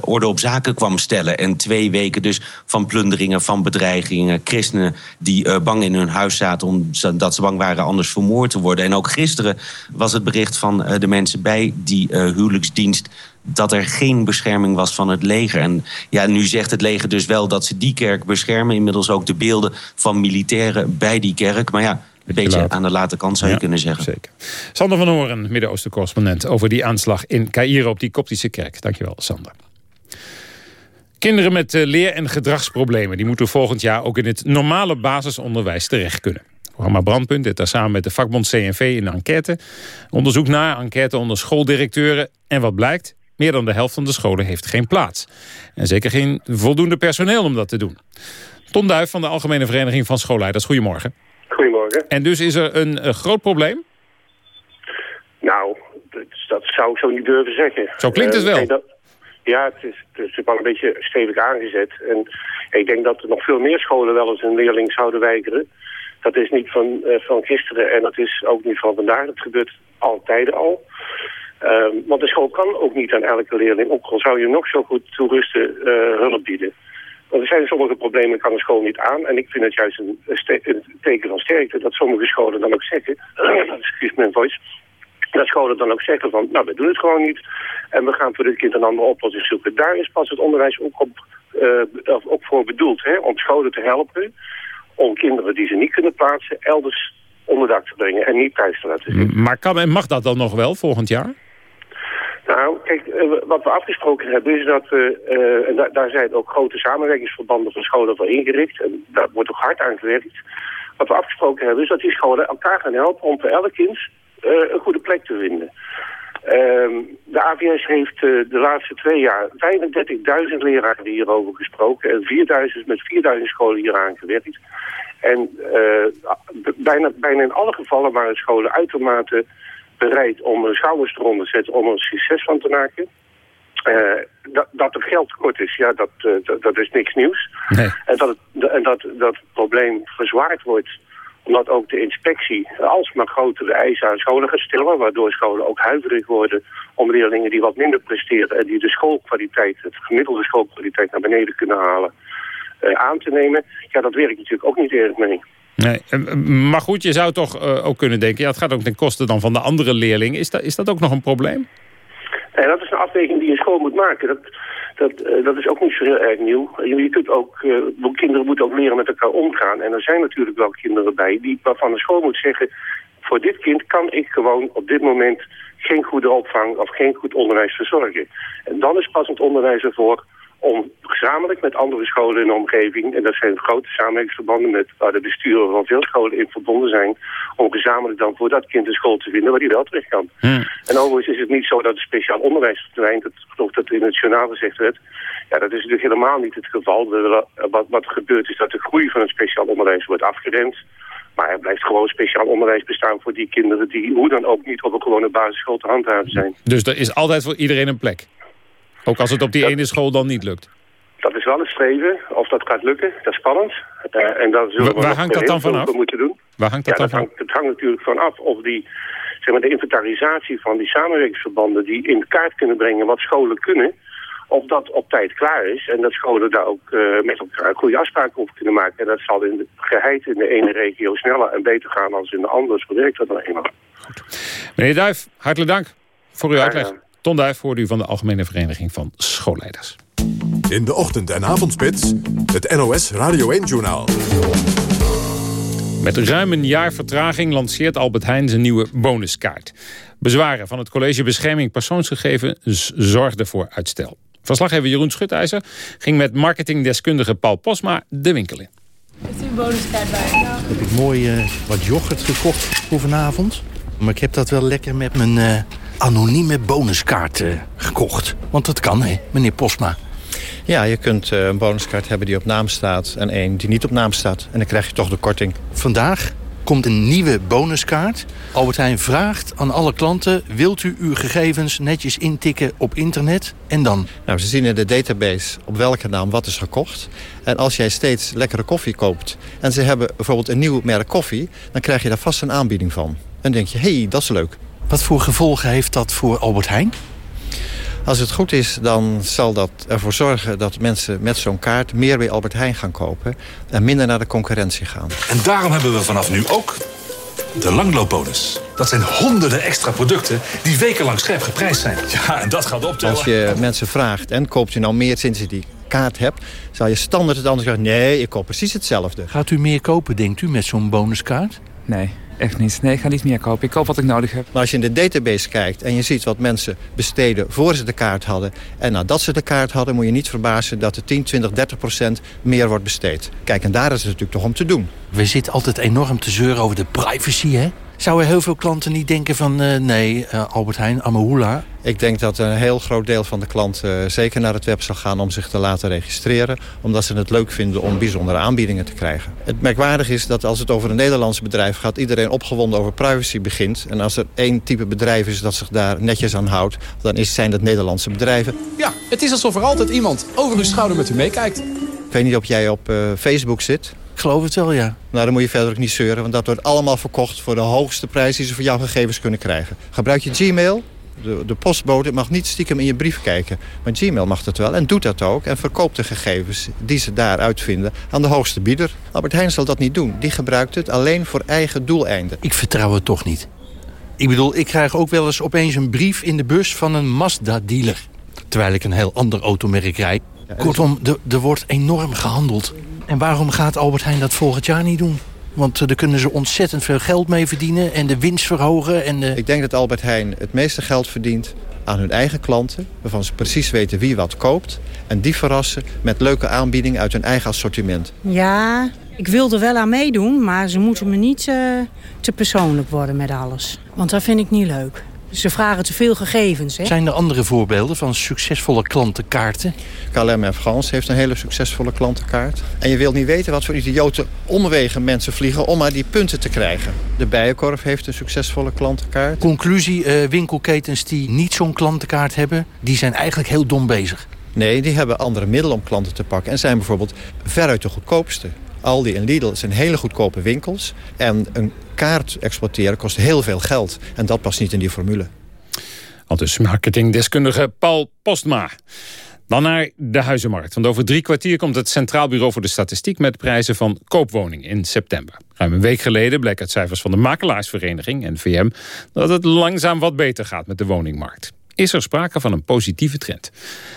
orde op zaken kwam stellen. En twee weken dus van plunderingen, van bedreigingen. Christenen die bang in hun huis zaten... omdat ze bang waren anders vermoord te worden. En ook gisteren was het bericht van de mensen bij die huwelijksdienst dat er geen bescherming was van het leger. En ja, nu zegt het leger dus wel dat ze die kerk beschermen. Inmiddels ook de beelden van militairen bij die kerk. Maar ja, een beetje laat. aan de late kant zou je ja, kunnen zeggen. Zeker. Sander van Horen, Midden-Oosten-correspondent... over die aanslag in Cairo op die koptische kerk. Dankjewel, Sander. Kinderen met leer- en gedragsproblemen... die moeten volgend jaar ook in het normale basisonderwijs terecht kunnen. Programma Brandpunt dit daar samen met de vakbond CNV in een enquête. Onderzoek naar, enquête onder schooldirecteuren. En wat blijkt? Meer dan de helft van de scholen heeft geen plaats. En zeker geen voldoende personeel om dat te doen. Ton Duif van de Algemene Vereniging van Schoolleiders. Goedemorgen. Goedemorgen. En dus is er een, een groot probleem? Nou, dat, dat, zou ik zo niet durven zeggen. Zo klinkt het wel. Uh, dat, ja, het is, het is wel een beetje stevig aangezet. En ik denk dat er nog veel meer scholen wel eens een leerling zouden weigeren. Dat is niet van, uh, van gisteren en dat is ook niet van vandaag. Dat gebeurt altijd al. Um, want de school kan ook niet aan elke leerling, ook al zou je nog zo goed toeristen uh, hulp bieden. Want er zijn sommige problemen, kan de school niet aan. En ik vind het juist een, een teken van sterkte dat sommige scholen dan ook zeggen, excuse mijn voice, dat scholen dan ook zeggen van, nou we doen het gewoon niet. En we gaan voor dit kind een andere oplossing zoeken. Daar is pas het onderwijs ook, op, uh, ook voor bedoeld, hè, om scholen te helpen. Om kinderen die ze niet kunnen plaatsen elders onderdak te brengen en niet thuis te laten zitten. Maar kan en mag dat dan nog wel volgend jaar? Nou, kijk, uh, wat we afgesproken hebben is dat we, uh, en da daar zijn ook grote samenwerkingsverbanden van scholen voor ingericht. En daar wordt ook hard aan gewerkt. Wat we afgesproken hebben is dat die scholen elkaar gaan helpen om voor elk kind uh, een goede plek te vinden. Um, de AVS heeft de laatste twee jaar 35.000 leraren hierover gesproken en 4.000 met 4.000 scholen hieraan gewerkt. En bijna, bijna in alle gevallen waren scholen uitermate bereid om hun schouders eronder te zetten om er succes van te maken. Uh, dat, dat er geld tekort is, ja, dat, uh, dat, dat, is niks nieuws. Nee. En, dat het, en dat, dat het probleem verzwaard wordt omdat ook de inspectie alsmaar grotere eisen aan scholen gaat stellen... waardoor scholen ook huiverig worden om leerlingen die wat minder presteren... en die de schoolkwaliteit, het gemiddelde schoolkwaliteit naar beneden kunnen halen... Uh, aan te nemen. Ja, dat werkt natuurlijk ook niet erg mee. Nee, eh, maar goed, je zou toch uh, ook kunnen denken... ja, het gaat ook ten koste dan van de andere leerling. Is dat, is dat ook nog een probleem? En dat is een afweging die je school moet maken. Dat, dat, dat is ook niet zo heel erg nieuw. Je, kunt ook, kinderen moeten ook leren met elkaar omgaan. En er zijn natuurlijk wel kinderen bij die, waarvan de school moet zeggen... voor dit kind kan ik gewoon op dit moment geen goede opvang of geen goed onderwijs verzorgen. En dan is pas het onderwijs ervoor om gezamenlijk met andere scholen in de omgeving... en dat zijn grote samenwerkingsverbanden met waar de besturen van veel scholen in verbonden zijn... om gezamenlijk dan voor dat kind een school te vinden waar die wel terecht kan. Hmm. En overigens is het niet zo dat het speciaal onderwijs verdwijnt. Dat geloof dat in het journaal gezegd werd. Ja, dat is natuurlijk helemaal niet het geval. We willen, wat, wat er gebeurt is dat de groei van het speciaal onderwijs wordt afgeremd. Maar er blijft gewoon speciaal onderwijs bestaan voor die kinderen... die hoe dan ook niet op een gewone basisschool te handhaven zijn. Dus er is altijd voor iedereen een plek? Ook als het op die Dat- ene school dan niet lukt? Dat is wel een streven. Of dat gaat lukken, dat is spannend. Eh, en daar zullen we waar hangt dat dan vanaf? moeten doen. Waar hangt dat ja, dan van? hangt, het hangt natuurlijk van af of die, zeg maar, de inventarisatie van die samenwerkingsverbanden... die in kaart kunnen brengen wat scholen kunnen... of dat op tijd klaar is. En dat scholen daar ook eh, met elkaar goede afspraken over kunnen maken. En dat zal in de geheid in de ene regio sneller en beter gaan dan in de andere. Zo werkt dat nou eenmaal. Meneer Duif, hartelijk dank voor uw uitleg. gedaan. Ton Duif hoorde u van de Algemene Vereniging van Schoolleiders. In de ochtend- en avondspits, het NOS Radio 1-journaal. Met ruim een jaar vertraging lanceert Albert Heijn zijn nieuwe bonuskaart. Bezwaren van het College Bescherming Persoonsgegevens zorgden voor uitstel. Verslaggever Jeroen Schutijzer ging met marketingdeskundige Paul Posma de winkel in. Heeft u een bonuskaart bij? Ja. Heb ik mooi eh, wat yoghurt gekocht voor vanavond. Maar ik heb dat wel lekker met mijn eh, anonieme bonuskaart eh, gekocht. Want dat kan, hè, meneer Posma. Ja, je kunt eh, een bonuskaart hebben die op naam staat en één die niet op naam staat. En dan krijg je toch de korting. Vandaag komt een nieuwe bonuskaart. Albert Heijn vraagt aan alle klanten... wilt u uw gegevens netjes intikken op internet? En dan? Nou, ze zien in de database op welke naam wat is gekocht. En als jij steeds lekkere koffie koopt... en ze hebben bijvoorbeeld een nieuw merk koffie... dan krijg je daar vast een aanbieding van. En dan denk je, hé, hey, dat is leuk. Wat voor gevolgen heeft dat voor Albert Heijn? Als het goed is, dan zal dat ervoor zorgen dat mensen met zo'n kaart... meer bij Albert Heijn gaan kopen en minder naar de concurrentie gaan. En daarom hebben we vanaf nu ook de langloopbonus. Dat zijn honderden extra producten die wekenlang scherp geprijsd zijn. Ja, en dat gaat optellen. Als je mensen vraagt, en koopt je nou meer sinds je die kaart hebt... zal je standaard het anders zeggen, nee, ik koop precies hetzelfde. Gaat u meer kopen, denkt u, met zo'n bonuskaart? Nee, echt niet. Nee, ik ga niet meer kopen. Ik koop wat ik nodig heb. Maar als je in de database kijkt en je ziet wat mensen besteden voor ze de kaart hadden... en nadat ze de kaart hadden, moet je niet verbazen dat er 10, 20, 30 procent meer wordt besteed. Kijk, en daar is het natuurlijk toch om te doen. We zitten altijd enorm te zeuren over de privacy, hè? Zouden heel veel klanten niet denken van... eh, nee, eh, Albert Heijn, Amahula... Ik denk dat een heel groot deel van de klanten eh, zeker naar het web zal gaan om zich te laten registreren. Omdat ze het leuk vinden om bijzondere aanbiedingen te krijgen. Het merkwaardig is dat als het over een Nederlands bedrijf gaat... iedereen opgewonden over privacy begint. En als er één type bedrijf is dat zich daar netjes aan houdt... dan is, zijn dat Nederlandse bedrijven. Ja, het is alsof er altijd iemand over uw schouder met u meekijkt. Ik weet niet of jij op eh, Facebook zit. Ik geloof het wel, ja. Nou, dan moet je verder ook niet zeuren, want dat wordt allemaal verkocht... voor de hoogste prijs die ze voor jouw gegevens kunnen krijgen. Gebruik je Gmail, de, de postbode mag niet stiekem in je brief kijken. Maar Gmail mag dat wel en doet dat ook. En verkoopt de gegevens die ze daar uitvinden aan de hoogste bieder. Albert Heijn zal dat niet doen. Die gebruikt het alleen voor eigen doeleinden. Ik vertrouw het toch niet. Ik bedoel, ik krijg ook wel eens opeens een brief in de bus van een Mazda-dealer. Terwijl ik een heel ander automerk rijd. Kortom, er- er wordt enorm gehandeld. En waarom gaat Albert Heijn dat volgend jaar niet doen? Want eh, daar kunnen ze ontzettend veel geld mee verdienen en de winst verhogen. En de... Ik denk dat Albert Heijn het meeste geld verdient aan hun eigen klanten... waarvan ze precies weten wie wat koopt... en die verrassen met leuke aanbiedingen uit hun eigen assortiment. Ja, ik wil er wel aan meedoen, maar ze moeten me niet eh, te persoonlijk worden met alles. Want dat vind ik niet leuk. Ze vragen te veel gegevens, hè? Zijn er andere voorbeelden van succesvolle klantenkaarten? KLM Air France heeft een hele succesvolle klantenkaart. En je wilt niet weten wat voor idiote omwegen mensen vliegen... om maar die punten te krijgen. De Bijenkorf heeft een succesvolle klantenkaart. Conclusie, eh, winkelketens die niet zo'n klantenkaart hebben... die zijn eigenlijk heel dom bezig. Nee, die hebben andere middelen om klanten te pakken... en zijn bijvoorbeeld veruit de goedkoopste. Aldi en Lidl zijn hele goedkope winkels. En een kaart exporteren kost heel veel geld. En dat past niet in die formule. Al dus marketingdeskundige Paul Postma. Dan naar de huizenmarkt. Want over drie kwartier komt het Centraal Bureau voor de Statistiek... met prijzen van koopwoningen in september. Ruim een week geleden bleek uit cijfers van de Makelaarsvereniging, NVM... dat het langzaam wat beter gaat met de woningmarkt. Is er sprake van een positieve trend?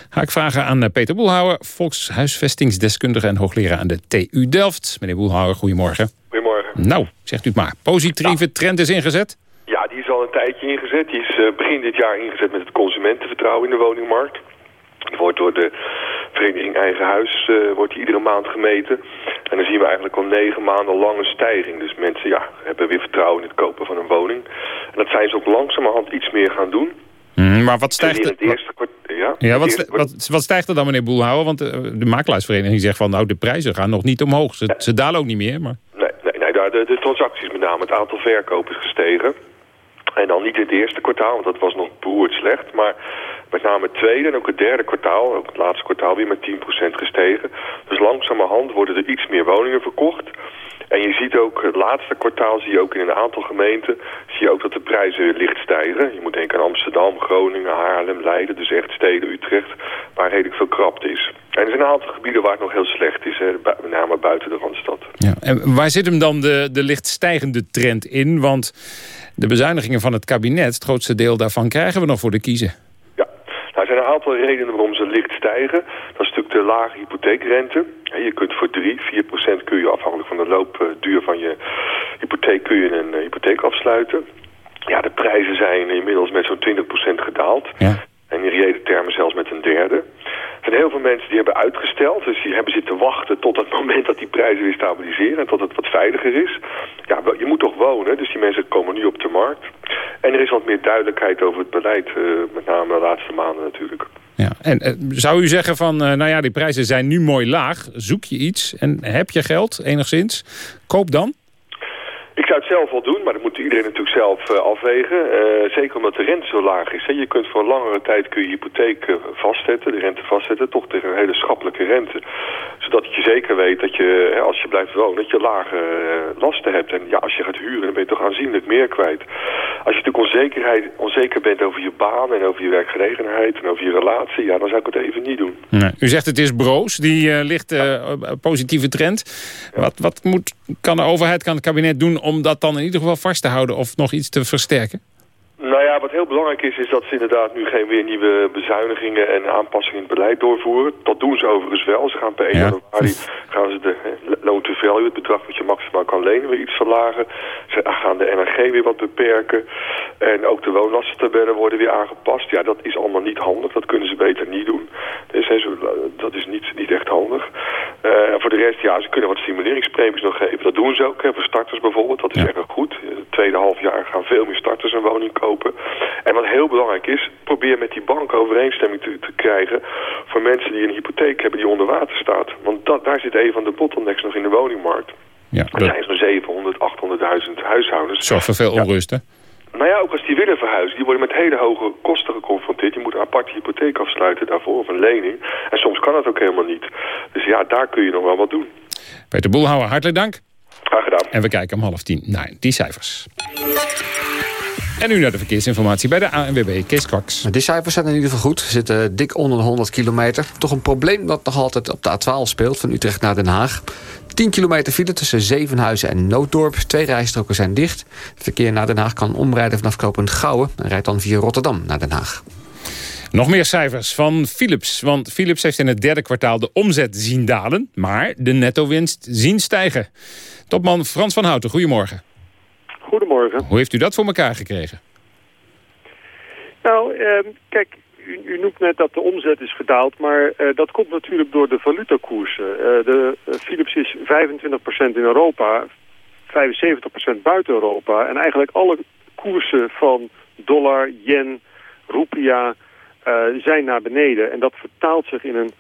Ga ik vragen aan eh, Peter Boelhouwer, volkshuisvestingsdeskundige en hoogleraar aan de TU Delft. Meneer Boelhouwer, goedemorgen. Goedemorgen. Nou, zegt u het maar. Positieve trend is ingezet? Ja, die is al een tijdje ingezet. Die is uh, begin dit jaar ingezet met het consumentenvertrouwen in de woningmarkt. Het wordt door de vereniging Eigen Huis uh, wordt die iedere maand gemeten. En dan zien we eigenlijk al negen maanden lange stijging. Dus mensen ja, hebben weer vertrouwen in het kopen van een woning. En dat zijn ze ook langzamerhand iets meer gaan doen. Mm, maar wat stijgt, er, ja, ja, wat, wat, wat, stijgt er dan, meneer Boelhouwer? Want de, de makelaarsvereniging zegt van... nou, de prijzen gaan nog niet omhoog. Ze, ze dalen ook niet meer. Maar... Nee, nee, nee de, de transacties met name. Het aantal verkopen is gestegen. En dan niet in het eerste kwartaal, want dat was nog behoorlijk slecht. Maar met name het tweede en ook het derde kwartaal, ook het laatste kwartaal weer met 10% gestegen. Dus langzamerhand worden er iets meer woningen verkocht. En je ziet ook, het laatste kwartaal zie je ook in een aantal gemeenten... zie je ook dat de prijzen licht stijgen. Je moet denken aan Amsterdam, Groningen, Haarlem, Leiden. Dus echt steden, Utrecht, waar redelijk veel krapte is. En er zijn een aantal gebieden waar het nog heel slecht is. Hè, met name buiten de Randstad. Ja, en waar zit hem dan de, de licht stijgende trend in? Want de bezuinigingen van het kabinet, het grootste deel daarvan... krijgen we nog voor de kiezen. Zijn een aantal redenen waarom ze licht stijgen. Dat is natuurlijk de lage hypotheekrente. Je kunt voor 3, 4 procent kun je afhankelijk van de loopduur van je hypotheek kun je een hypotheek afsluiten. Ja, de prijzen zijn inmiddels met zo'n 20 procent gedaald. Ja. En in reële termen zelfs met een derde. Er zijn heel veel mensen die hebben uitgesteld. Dus die hebben zitten wachten tot het moment dat die prijzen weer stabiliseren. En tot het wat veiliger is. Ja, je moet toch wonen. Dus die mensen komen nu op de markt. En er is wat meer duidelijkheid over het beleid. Uh, met name de laatste maanden natuurlijk. Ja, en uh, zou u zeggen van, uh, nou ja, die prijzen zijn nu mooi laag. Zoek je iets en heb je geld enigszins? Koop dan? Ik zou het zelf wel doen, maar dat moet iedereen natuurlijk zelf uh, afwegen. Uh, zeker omdat de rente zo laag is. Hè. Je kunt voor een langere tijd kun je hypotheek uh, vastzetten, de rente vastzetten, toch tegen een hele schappelijke rente. Zodat je zeker weet dat je, hè, als je blijft wonen, dat je lage lasten hebt. En ja, als je gaat huren, dan ben je toch aanzienlijk meer kwijt. Als je natuurlijk onzekerheid, onzeker bent over je baan en over je werkgelegenheid en over je relatie, ja, dan zou ik het even niet doen. Nee. U zegt het is broos, die ligt positieve trend. Ja. Wat, wat moet, kan de overheid, kan het kabinet doen om dat dan in ieder geval vast te houden of nog iets te versterken? Ja, wat heel belangrijk is, is dat ze inderdaad nu geen weer nieuwe bezuinigingen en aanpassingen in het beleid doorvoeren. Dat doen ze overigens wel. Ze gaan per 1 ja. januari gaan ze de loan to value, het bedrag wat je maximaal kan lenen, weer iets verlagen. Ze gaan de NRG weer wat beperken. En ook de woonlastentabellen worden weer aangepast. Ja, dat is allemaal niet handig. Dat kunnen ze beter niet doen. Dus dat is niet, niet echt handig. Uh, en voor de rest, ja, ze kunnen wat stimuleringspremies nog geven. Dat doen ze ook, hè, voor starters bijvoorbeeld. Dat is ja. erg goed. Het tweede half jaar gaan veel meer starters een woning kopen. En wat heel belangrijk is, probeer met die bank overeenstemming te, te, krijgen voor mensen die een hypotheek hebben die onder water staat. Want dat, daar zit een van de bottlenecks nog in de woningmarkt. Ja, er zijn zo'n 700, 800.000 huishoudens. Zorgt voor veel onrust, hè? Nou ja, ook als die willen verhuizen, die worden met hele hoge kosten geconfronteerd. Je moet een aparte hypotheek afsluiten daarvoor, of een lening. En soms kan dat ook helemaal niet. Dus ja, daar kun je nog wel wat doen. Peter Boelhouwer, hartelijk dank. Graag gedaan. En we kijken om half tien naar die cijfers. En nu naar de verkeersinformatie bij de ANWB, Kees Kwaks. Die cijfers zijn in ieder geval goed. Ze zitten dik onder de 100 kilometer. Toch een probleem dat nog altijd op de A12 speelt, van Utrecht naar Den Haag. 10 kilometer file tussen Zevenhuizen en Nooddorp. Twee rijstroken zijn dicht. Het verkeer naar Den Haag kan omrijden vanaf knooppunt Gouwen... en rijdt dan via Rotterdam naar Den Haag. Nog meer cijfers van Philips. Want Philips heeft in het derde kwartaal de omzet zien dalen... maar de netto-winst zien stijgen. Topman Frans van Houten, goedemorgen. Goedemorgen. Hoe heeft u dat voor elkaar gekregen? Nou, eh, kijk, u, u, noemt net dat de omzet is gedaald, maar uh, dat komt natuurlijk door de valutakoersen. Uh, de uh, Philips is 25% in Europa, 75% buiten Europa. En eigenlijk alle koersen van dollar, yen, rupia zijn naar beneden. En dat vertaalt zich in een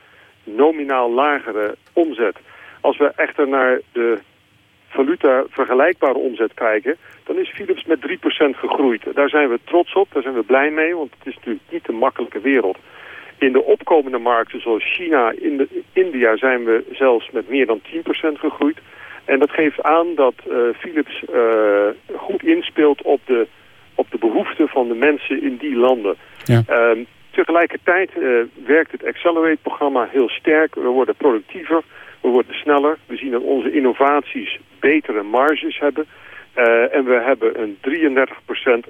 nominaal lagere omzet. Als we echter naar de valuta vergelijkbare omzet kijken, dan is Philips met 3% gegroeid. Daar zijn we trots op, daar zijn we blij mee, want het is natuurlijk niet een makkelijke wereld. In de opkomende markten zoals China, in de, India zijn we zelfs met meer dan 10% gegroeid. En dat geeft aan dat uh, Philips uh, goed inspeelt op de, op de behoeften van de mensen in die landen. Ja. Uh, tegelijkertijd uh, werkt het Accelerate-programma heel sterk. We worden productiever, we worden sneller. We zien dat onze innovaties betere marges hebben. Uh, en we hebben een 33%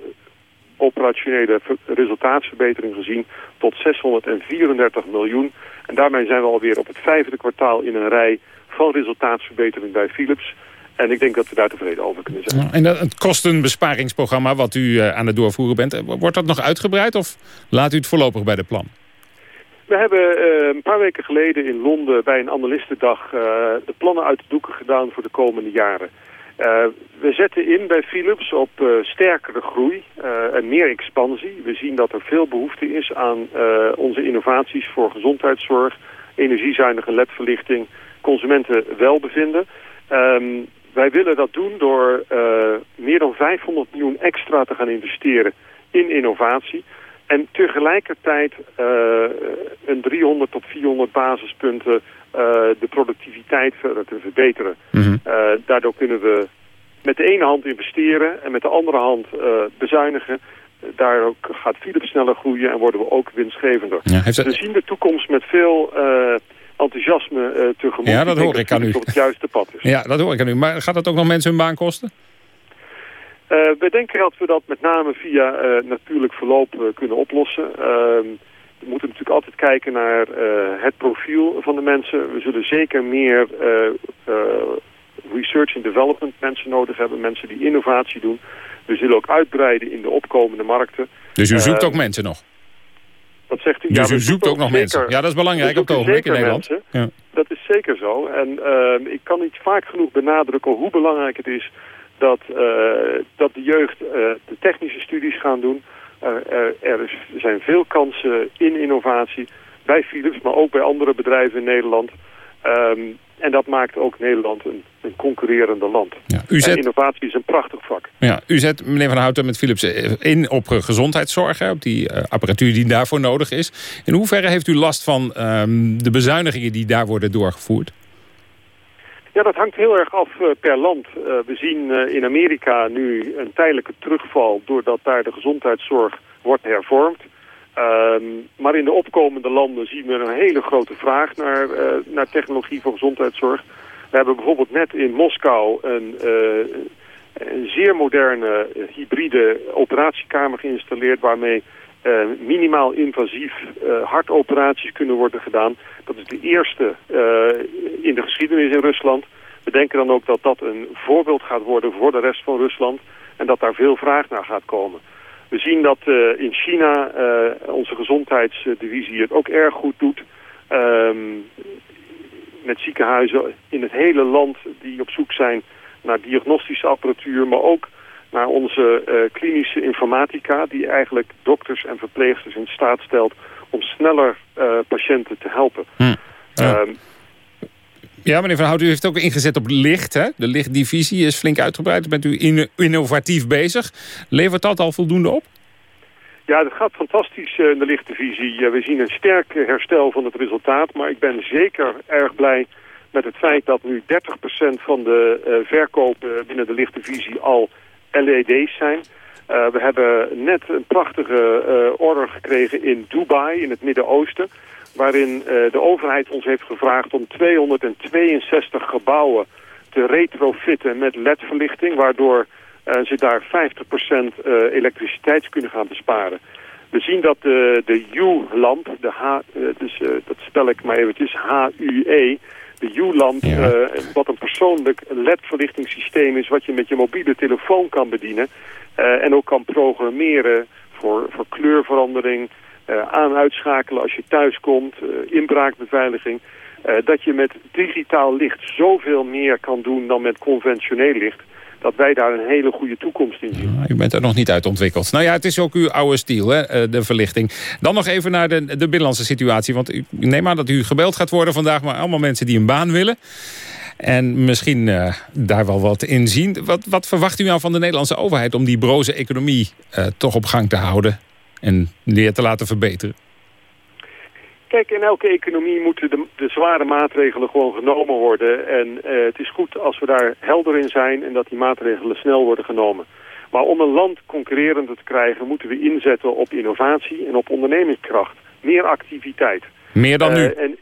operationele resultaatsverbetering gezien tot 634 miljoen. En daarmee zijn we alweer op het vijfde kwartaal in een rij van resultaatsverbetering bij Philips. En ik denk dat we daar tevreden over kunnen zijn. En het kostenbesparingsprogramma wat u uh, aan het doorvoeren bent... Eh, wordt dat nog uitgebreid of laat u het voorlopig bij de plan? We hebben uh, een paar weken geleden in Londen bij een analistendag... de plannen uit de doeken gedaan voor de komende jaren. we zetten in bij Philips op sterkere groei en meer expansie. We zien dat er veel behoefte is aan onze innovaties voor gezondheidszorg... energiezuinige ledverlichting, consumentenwelbevinden... Um, wij willen dat doen door meer dan 500 miljoen extra te gaan investeren in innovatie. En tegelijkertijd uh, een 300 tot 400 basispunten uh, de productiviteit verder te verbeteren. Mm daardoor kunnen we met de ene hand investeren en met de andere hand bezuinigen. Daar ook gaat Philips sneller groeien en worden we ook winstgevender. Ja, We zien de toekomst met veel enthousiasme uh, tegemoet. Ja, dat hoor ik aan u. op het juiste pad is. Ja, dat hoor ik aan u. Maar gaat dat ook nog mensen hun baan kosten? Uh, we denken dat we dat met name via uh, natuurlijk verloop kunnen oplossen. Ehm, we moeten natuurlijk altijd kijken naar het profiel van de mensen. We zullen zeker meer research and development mensen nodig hebben. Mensen die innovatie doen. We zullen ook uitbreiden in de opkomende markten. Dus u zoekt ook mensen nog? Wat zegt u? Dus ja, u zoekt ook, nog mensen. Ja, dat is belangrijk op het ogenblik in Nederland. Ja. Dat is zeker zo. En uh, ik kan niet vaak genoeg benadrukken hoe belangrijk het is dat, uh, dat de jeugd uh, de technische studies gaan doen. er, er is, zijn veel kansen in innovatie bij Philips, maar ook bij andere bedrijven in Nederland. Um, en dat maakt ook Nederland een, een concurrerende land. Ja, u zet... En innovatie is een prachtig vak. Ja, u zet, meneer Van Houten, met Philips eh, in op gezondheidszorg... op die uh, apparatuur die daarvoor nodig is. In hoeverre heeft u last van um, de bezuinigingen die daar worden doorgevoerd? Ja, dat hangt heel erg af uh, per land. Uh, we zien in Amerika nu een tijdelijke terugval... doordat daar de gezondheidszorg wordt hervormd. Um, maar in de opkomende landen zien we een hele grote vraag naar, naar technologie voor gezondheidszorg. We hebben bijvoorbeeld net in Moskou een, een zeer moderne hybride operatiekamer geïnstalleerd... waarmee minimaal invasief hartoperaties kunnen worden gedaan. Dat is de eerste in de geschiedenis in Rusland. We denken dan ook dat dat een voorbeeld gaat worden voor de rest van Rusland... en dat daar veel vraag naar gaat komen. We zien dat uh, in China uh, onze gezondheidsdivisie het ook erg goed doet. Um, met ziekenhuizen in het hele land die op zoek zijn naar diagnostische apparatuur, maar ook naar onze klinische informatica... die eigenlijk dokters en verpleegsters in staat stelt om sneller patiënten te helpen. Hm. Ja. Um, ja, meneer Van Hout, u heeft ook ingezet op licht. Hè? De lichtdivisie is flink uitgebreid. Bent u innovatief bezig. Levert dat al voldoende op? Ja, dat gaat fantastisch eh, in de lichtdivisie. We zien een sterk herstel van het resultaat. Maar ik ben zeker erg blij met het feit dat nu 30% van de uh, verkopen binnen de lichtdivisie al LED's zijn. Uh, we hebben net een prachtige uh, order gekregen in Dubai, in het Midden-Oosten waarin uh, de overheid ons heeft gevraagd om 262 gebouwen te retrofitten met ledverlichting, waardoor ze daar 50% uh, eh, elektriciteit kunnen gaan besparen. We zien dat de, de U-lamp, de H, dus, dat spel ik maar eventjes, H-U-E, de U-lamp, ja. wat een persoonlijk ledverlichtingssysteem is, wat je met je mobiele telefoon kan bedienen en ook kan programmeren voor, voor kleurverandering, uh, aan uitschakelen als je thuis komt, uh, inbraakbeveiliging. Dat je met digitaal licht zoveel meer kan doen dan met conventioneel licht. Dat wij daar een hele goede toekomst in zien. u bent er nog niet uit ontwikkeld. Nou ja, het is ook uw oude stiel, hè, de verlichting. Dan nog even naar de, de binnenlandse situatie. Want ik neem aan dat u gebeld gaat worden vandaag... maar allemaal mensen die een baan willen. En misschien uh, daar wel wat in zien. Wat, wat verwacht u nou van de Nederlandse overheid... om die broze economie uh, toch op gang te houden? en leer te laten verbeteren? Kijk, in elke economie moeten de, de zware maatregelen gewoon genomen worden. En uh, het is goed als we daar helder in zijn en dat die maatregelen snel worden genomen. Maar om een land concurrerender te krijgen moeten we inzetten op innovatie en op ondernemingskracht. Meer activiteit. Meer dan nu? En,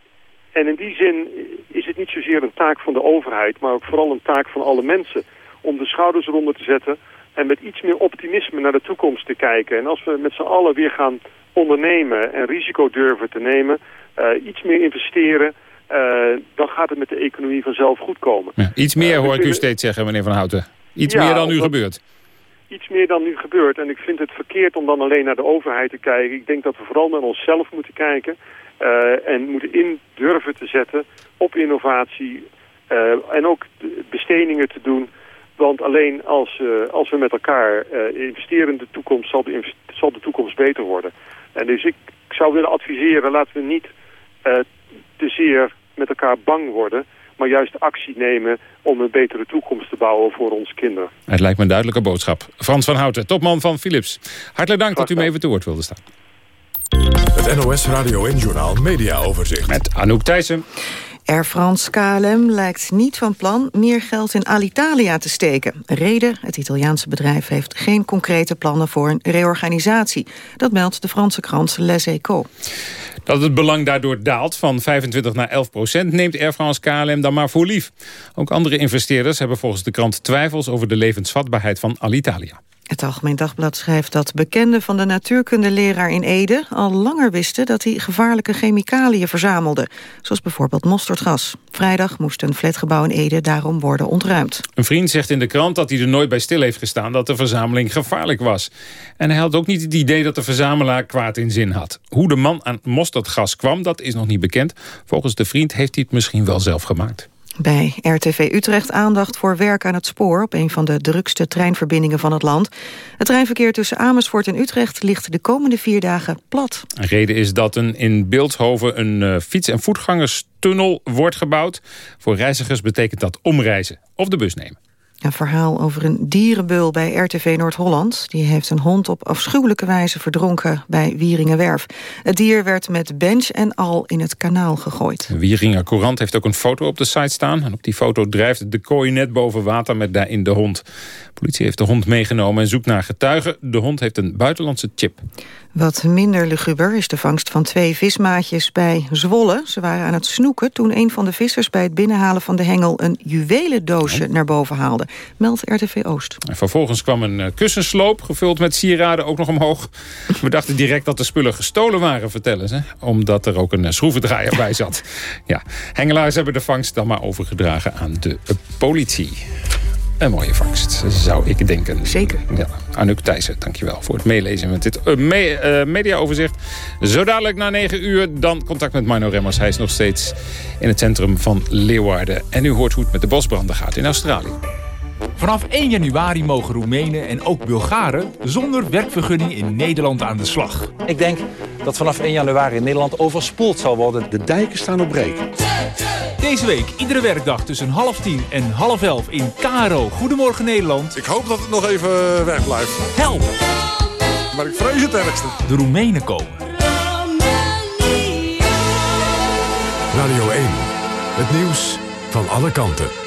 en in die zin is het niet zozeer een taak van de overheid, maar ook vooral een taak van alle mensen. Om de schouders eronder te zetten en met iets meer optimisme naar de toekomst te kijken. En als we met z'n allen weer gaan ondernemen en risico durven te nemen, uh, iets meer investeren, uh, dan gaat het met de economie vanzelf goed komen. Ja, iets meer hoor ik u steeds zeggen, meneer Van Houten. Iets ja, meer dan nu gebeurt. Iets meer dan nu gebeurt. En ik vind het verkeerd om dan alleen naar de overheid te kijken. Ik denk dat we vooral naar onszelf moeten kijken. Uh, en moeten in durven te zetten op innovatie. Uh, en ook bestedingen te doen. Want alleen als, uh, als we met elkaar investeren in de toekomst, zal de, zal de toekomst beter worden. En dus ik, ik zou willen adviseren, laten we niet te zeer met elkaar bang worden maar juist actie nemen om een betere toekomst te bouwen voor onze kinderen. Het lijkt me een duidelijke boodschap. Frans van Houten, topman van Philips. Hartelijk dank dat u me even te woord wilde staan. Het NOS Radio en Journal Media Overzicht. Met Anouk Thijssen. Air France KLM lijkt niet van plan meer geld in Alitalia te steken. Reden, het Italiaanse bedrijf heeft geen concrete plannen voor een reorganisatie. Dat meldt de Franse krant Les Echos. Dat het belang daardoor daalt van 25 naar 11 procent... neemt Air France KLM dan maar voor lief. Ook andere investeerders hebben volgens de krant twijfels... over de levensvatbaarheid van Alitalia. Het Algemeen Dagblad schrijft dat bekenden van de natuurkundeleraar in Ede... al langer wisten dat hij gevaarlijke chemicaliën verzamelde. Zoals bijvoorbeeld mosterdgas. Vrijdag moest een flatgebouw in Ede daarom worden ontruimd. Een vriend zegt in de krant dat hij er nooit bij stil heeft gestaan... dat de verzameling gevaarlijk was. En hij had ook niet het idee dat de verzamelaar kwaad in zin had. Hoe de man aan mosterdgas kwam, dat is nog niet bekend. Volgens de vriend heeft hij het misschien wel zelf gemaakt. Bij RTV Utrecht aandacht voor werk aan het spoor... op een van de drukste treinverbindingen van het land. Het treinverkeer tussen Amersfoort en Utrecht ligt de komende vier dagen plat. Reden is dat een in Beeldhoven een uh, fiets- en voetgangerstunnel wordt gebouwd. Voor reizigers betekent dat omreizen of de bus nemen. Een verhaal over een dierenbeul bij RTV Noord-Holland. Die heeft een hond op afschuwelijke wijze verdronken bij Wieringenwerf. Het dier werd met bench en al in het kanaal gegooid. De Wieringer Courant heeft ook een foto op de site staan. En op die foto drijft de kooi net boven water met daarin de hond. De politie heeft de hond meegenomen en zoekt naar getuigen. De hond heeft een buitenlandse chip. Wat minder luguber is de vangst van twee vismaatjes bij Zwolle. Ze waren aan het snoeken toen een van de vissers bij het binnenhalen van de hengel... een juwelendoosje naar boven haalde, meldt RTV Oost. En vervolgens kwam een kussensloop, gevuld met sieraden, ook nog omhoog. We dachten direct dat de spullen gestolen waren, vertellen ze. Omdat er ook een schroevendraaier bij zat. Ja, hengelaars hebben de vangst dan maar overgedragen aan de politie. Een mooie vangst, zou ik denken. Zeker. Ja. Anouk Thijssen, dankjewel voor het meelezen met dit me uh, mediaoverzicht. Zo dadelijk na 9 uur dan contact met Mino Remmers. Hij is nog steeds in het centrum van Leeuwarden. En u hoort hoe het met de bosbranden gaat in Australië. Vanaf 1 januari mogen Roemenen en ook Bulgaren zonder werkvergunning in Nederland aan de slag. Ik denk dat vanaf 1 januari Nederland overspoeld zal worden. De dijken staan op breek. Deze week, iedere werkdag tussen half tien en half elf in Karo. Goedemorgen Nederland. Ik hoop dat het nog even weg blijft. Help! Maar ik vrees het ergste. De Roemenen komen. Radio 1, het nieuws van alle kanten.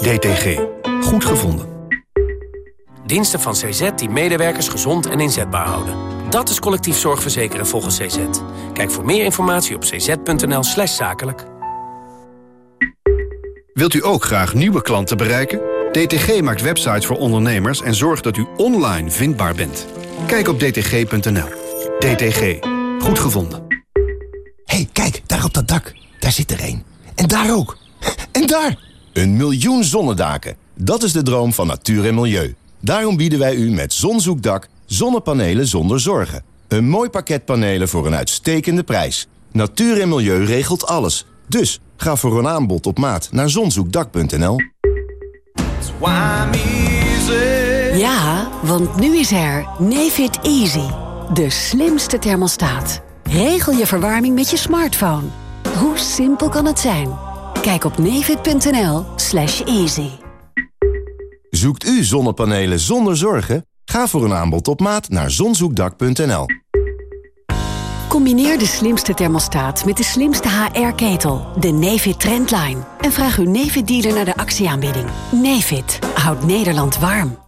DTG. Goed gevonden. Diensten van CZ die medewerkers gezond en inzetbaar houden. Dat is collectief zorgverzekeren volgens CZ. Kijk voor meer informatie op cz.nl slash zakelijk. Wilt u ook graag nieuwe klanten bereiken? DTG maakt websites voor ondernemers en zorgt dat u online vindbaar bent. Kijk op dtg.nl. DTG. Goed gevonden. hey, kijk, daar op dat dak. Daar zit er één. En daar ook. En daar! Een miljoen zonnedaken. Dat is de droom van natuur en milieu. Daarom bieden wij u met Zonzoekdak zonnepanelen zonder zorgen. Een mooi pakket panelen voor een uitstekende prijs. Natuur en milieu regelt alles. Dus ga voor een aanbod op maat naar zonzoekdak.nl. Ja, want nu is er Nefit Easy. De slimste thermostaat. Regel je verwarming met je smartphone. Hoe simpel kan het zijn? Kijk op nefit.nl slash easy. Zoekt u zonnepanelen zonder zorgen? Ga voor een aanbod op maat naar zonzoekdak.nl. Combineer de slimste thermostaat met de slimste HR-ketel, de Nefit Trendline. En vraag uw Nefit-dealer naar de actieaanbieding. Nefit houdt Nederland warm.